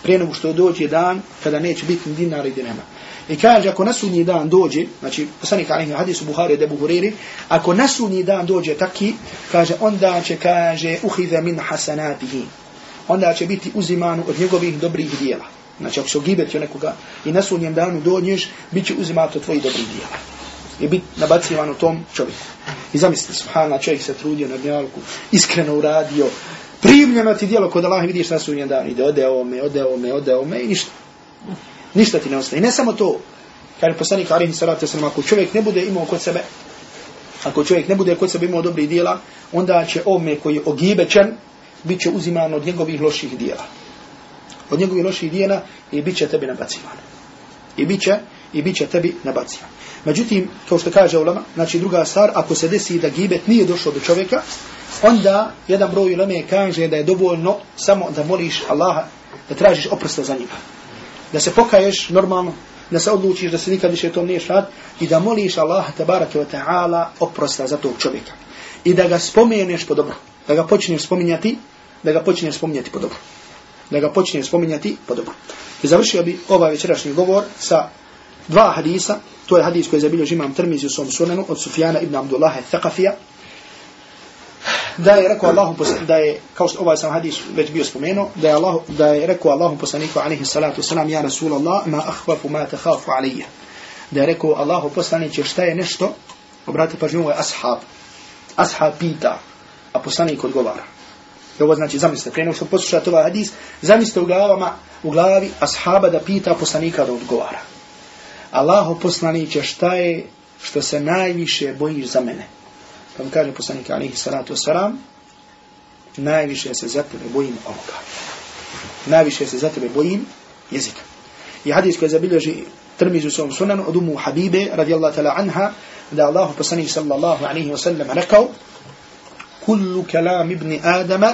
Prije nego što dođe dan kada neće biti ni dinara i dirhema. I kaže, ako nasudnji dan dođe, znači, poslanik alihi hadisu Buhari debu Huriri, ako nasudnji dan dođe taki, kaže, onda će, kaže, uhidha min hasanatihi. Onda će biti uzimano od njegovih dobrih dijela. Znači, ako se ogibeti o nekoga i nasudnjem danu dođeš, bit će uzimato tvojih dobrih dijela. I bit nabacivan u tom čovjeku. I zamisli, subhana, čovjek se trudio na dnjalku, iskreno uradio, primljeno ti dijelo kod Allah vidiš na sudnjem danu, ide ode ome, ode ome, ode ome i ništa. Ništa ti ne ostaje. I ne samo to, kaže poslanik Arihi Salatu Wasalam, ako čovjek ne bude imao kod sebe, ako čovjek ne bude kod sebe imao dobrih dijela, onda će ome koji je ogibečen, bit će uziman od njegovih loših dijela. Od njegovih loših dijela i bit će tebi nabacivan. I bit će, i bit će tebi nabacivan. Međutim, kao što kaže ulama, znači druga stvar, ako se desi da gibet nije došao do čovjeka, onda jedan broj ulame kaže da je dovoljno samo da moliš Allaha, da tražiš oprosta za njega da se pokaješ normalno, da se odlučiš da se nikad više to niješ rad i da moliš Allaha tabaraka wa ta'ala oprosta za tog čovjeka. I da ga spomeneš po dobro. Da ga počneš spominjati, da ga počneš spominjati po dobro. Da ga počneš spominjati po dobro. I završio bi ovaj večerašnji govor sa dva hadisa. To je hadis koji je zabilio imam Tirmizi u svom sunanu od Sufjana ibn Abdullaha Thaqafija da je rekao Allahu da je kao što ovaj sam hadis već bio spomenuo da je Allah da je rekao Allahu poslaniku alejhi salatu selam ja rasulullah ma akhwafu ma takhafu alayya da je rekao Allahu poslanice šta je nešto obratite pažnju ovaj ashab ashab pita a poslanik odgovara I ovo znači, zamislite, prije nego što poslušate ovaj hadis, zamislite u glavama, u glavi ashaba da pita poslanika da odgovara. Allaho poslaniće šta je što se najviše bojiš za mene? Pa mi kaže poslanik alihi salatu wasalam, najviše se za tebe bojim ovoga. Najviše se za tebe bojim jezika. I hadis koji zabilježi trmizu svom sunanu od umu Habibe radijallahu ta'la anha, da Allahu poslanik sallallahu alihi wasallam rekao, kullu kalam ibn Adama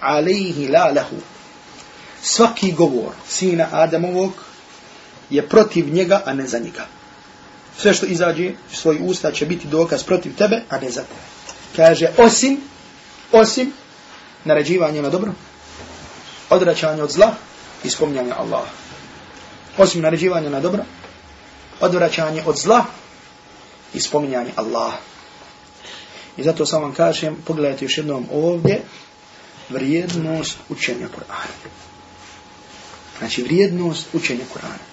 alaihi la lahu. Svaki govor sina Adamovog je protiv njega, a ne za njega sve što izađe iz svoj usta će biti dokaz protiv tebe, a ne za tebe. Kaže, osim, osim naređivanja na dobro, odvraćanja od zla i spominjanja Allaha. Osim naređivanja na dobro, odvraćanje od zla i spominjanje Allaha. I zato sam vam kažem, pogledajte još jednom ovdje, vrijednost učenja Kur'ana. Znači, vrijednost učenja Kur'ana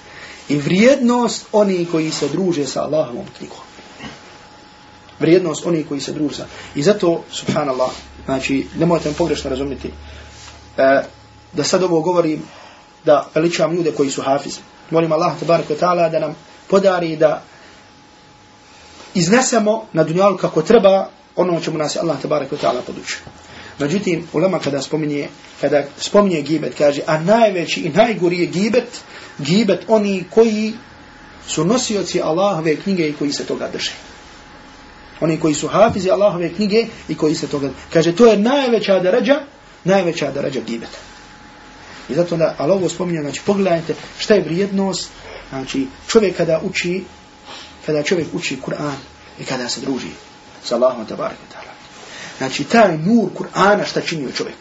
i vrijednost oni koji se druže sa Allahovom knjigom. Vrijednost oni koji se druže sa. I zato, subhanallah, znači, nemojte me pogrešno razumjeti, e, da sad ovo govorim, da veličavam ljude koji su hafiz. Molim Allah, tabaraka ta'ala, da nam podari da iznesemo na dunjalu kako treba ono čemu nas je Allah, tabaraka ta'ala, podučio. Međutim, ulema kada spominje, kada spominje gibet, kaže, a najveći i najgori je gibet, gibet oni koji su nosioci Allahove knjige i koji se toga drže. Oni koji su hafizi Allahove knjige i koji se toga drže. Kaže, to je najveća darađa, najveća darađa gibeta. I zato da, ali ovo spominje, znači, pogledajte šta je vrijednost, znači, čovjek kada uči, kada čovjek uči Kur'an i kada se druži sa Allahom tabarak ta'ala. Znači, taj nur Kur'ana šta čini čovjek.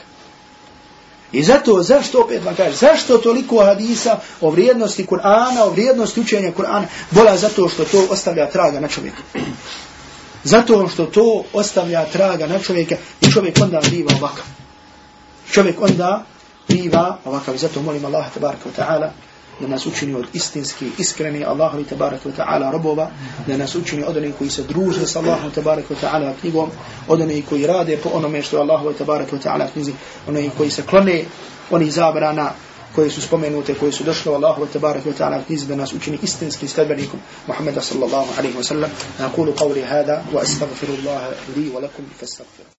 I zato, zašto opet vam kaže, zašto toliko hadisa o vrijednosti Kur'ana, o vrijednosti učenja Kur'ana, bola zato što to ostavlja traga na čovjeka. Zato što to ostavlja traga na čovjeka i čovjek onda biva ovakav. Čovjek onda biva ovakav. I zato molim Allah, tabaraka wa ta'ala, da nas učini od istinski, iskreni Allahovi te wa ta'ala robova, da nas učini od onih koji se druže sa Allahom tabaraka wa ta'ala knjigom, od onih koji rade po onome što je Allahovi tabaraka wa ta'ala knjizi, onih koji se klone, onih zabrana koje su spomenute, koje su došle Allahu te tabaraka wa ta'ala knjizi da nas učini istinskim sledbenikom Muhammeda sallallahu alaihi wa sallam. Nakulu qavli hada wa astaghfirullaha li wa lakum fastaghfiru.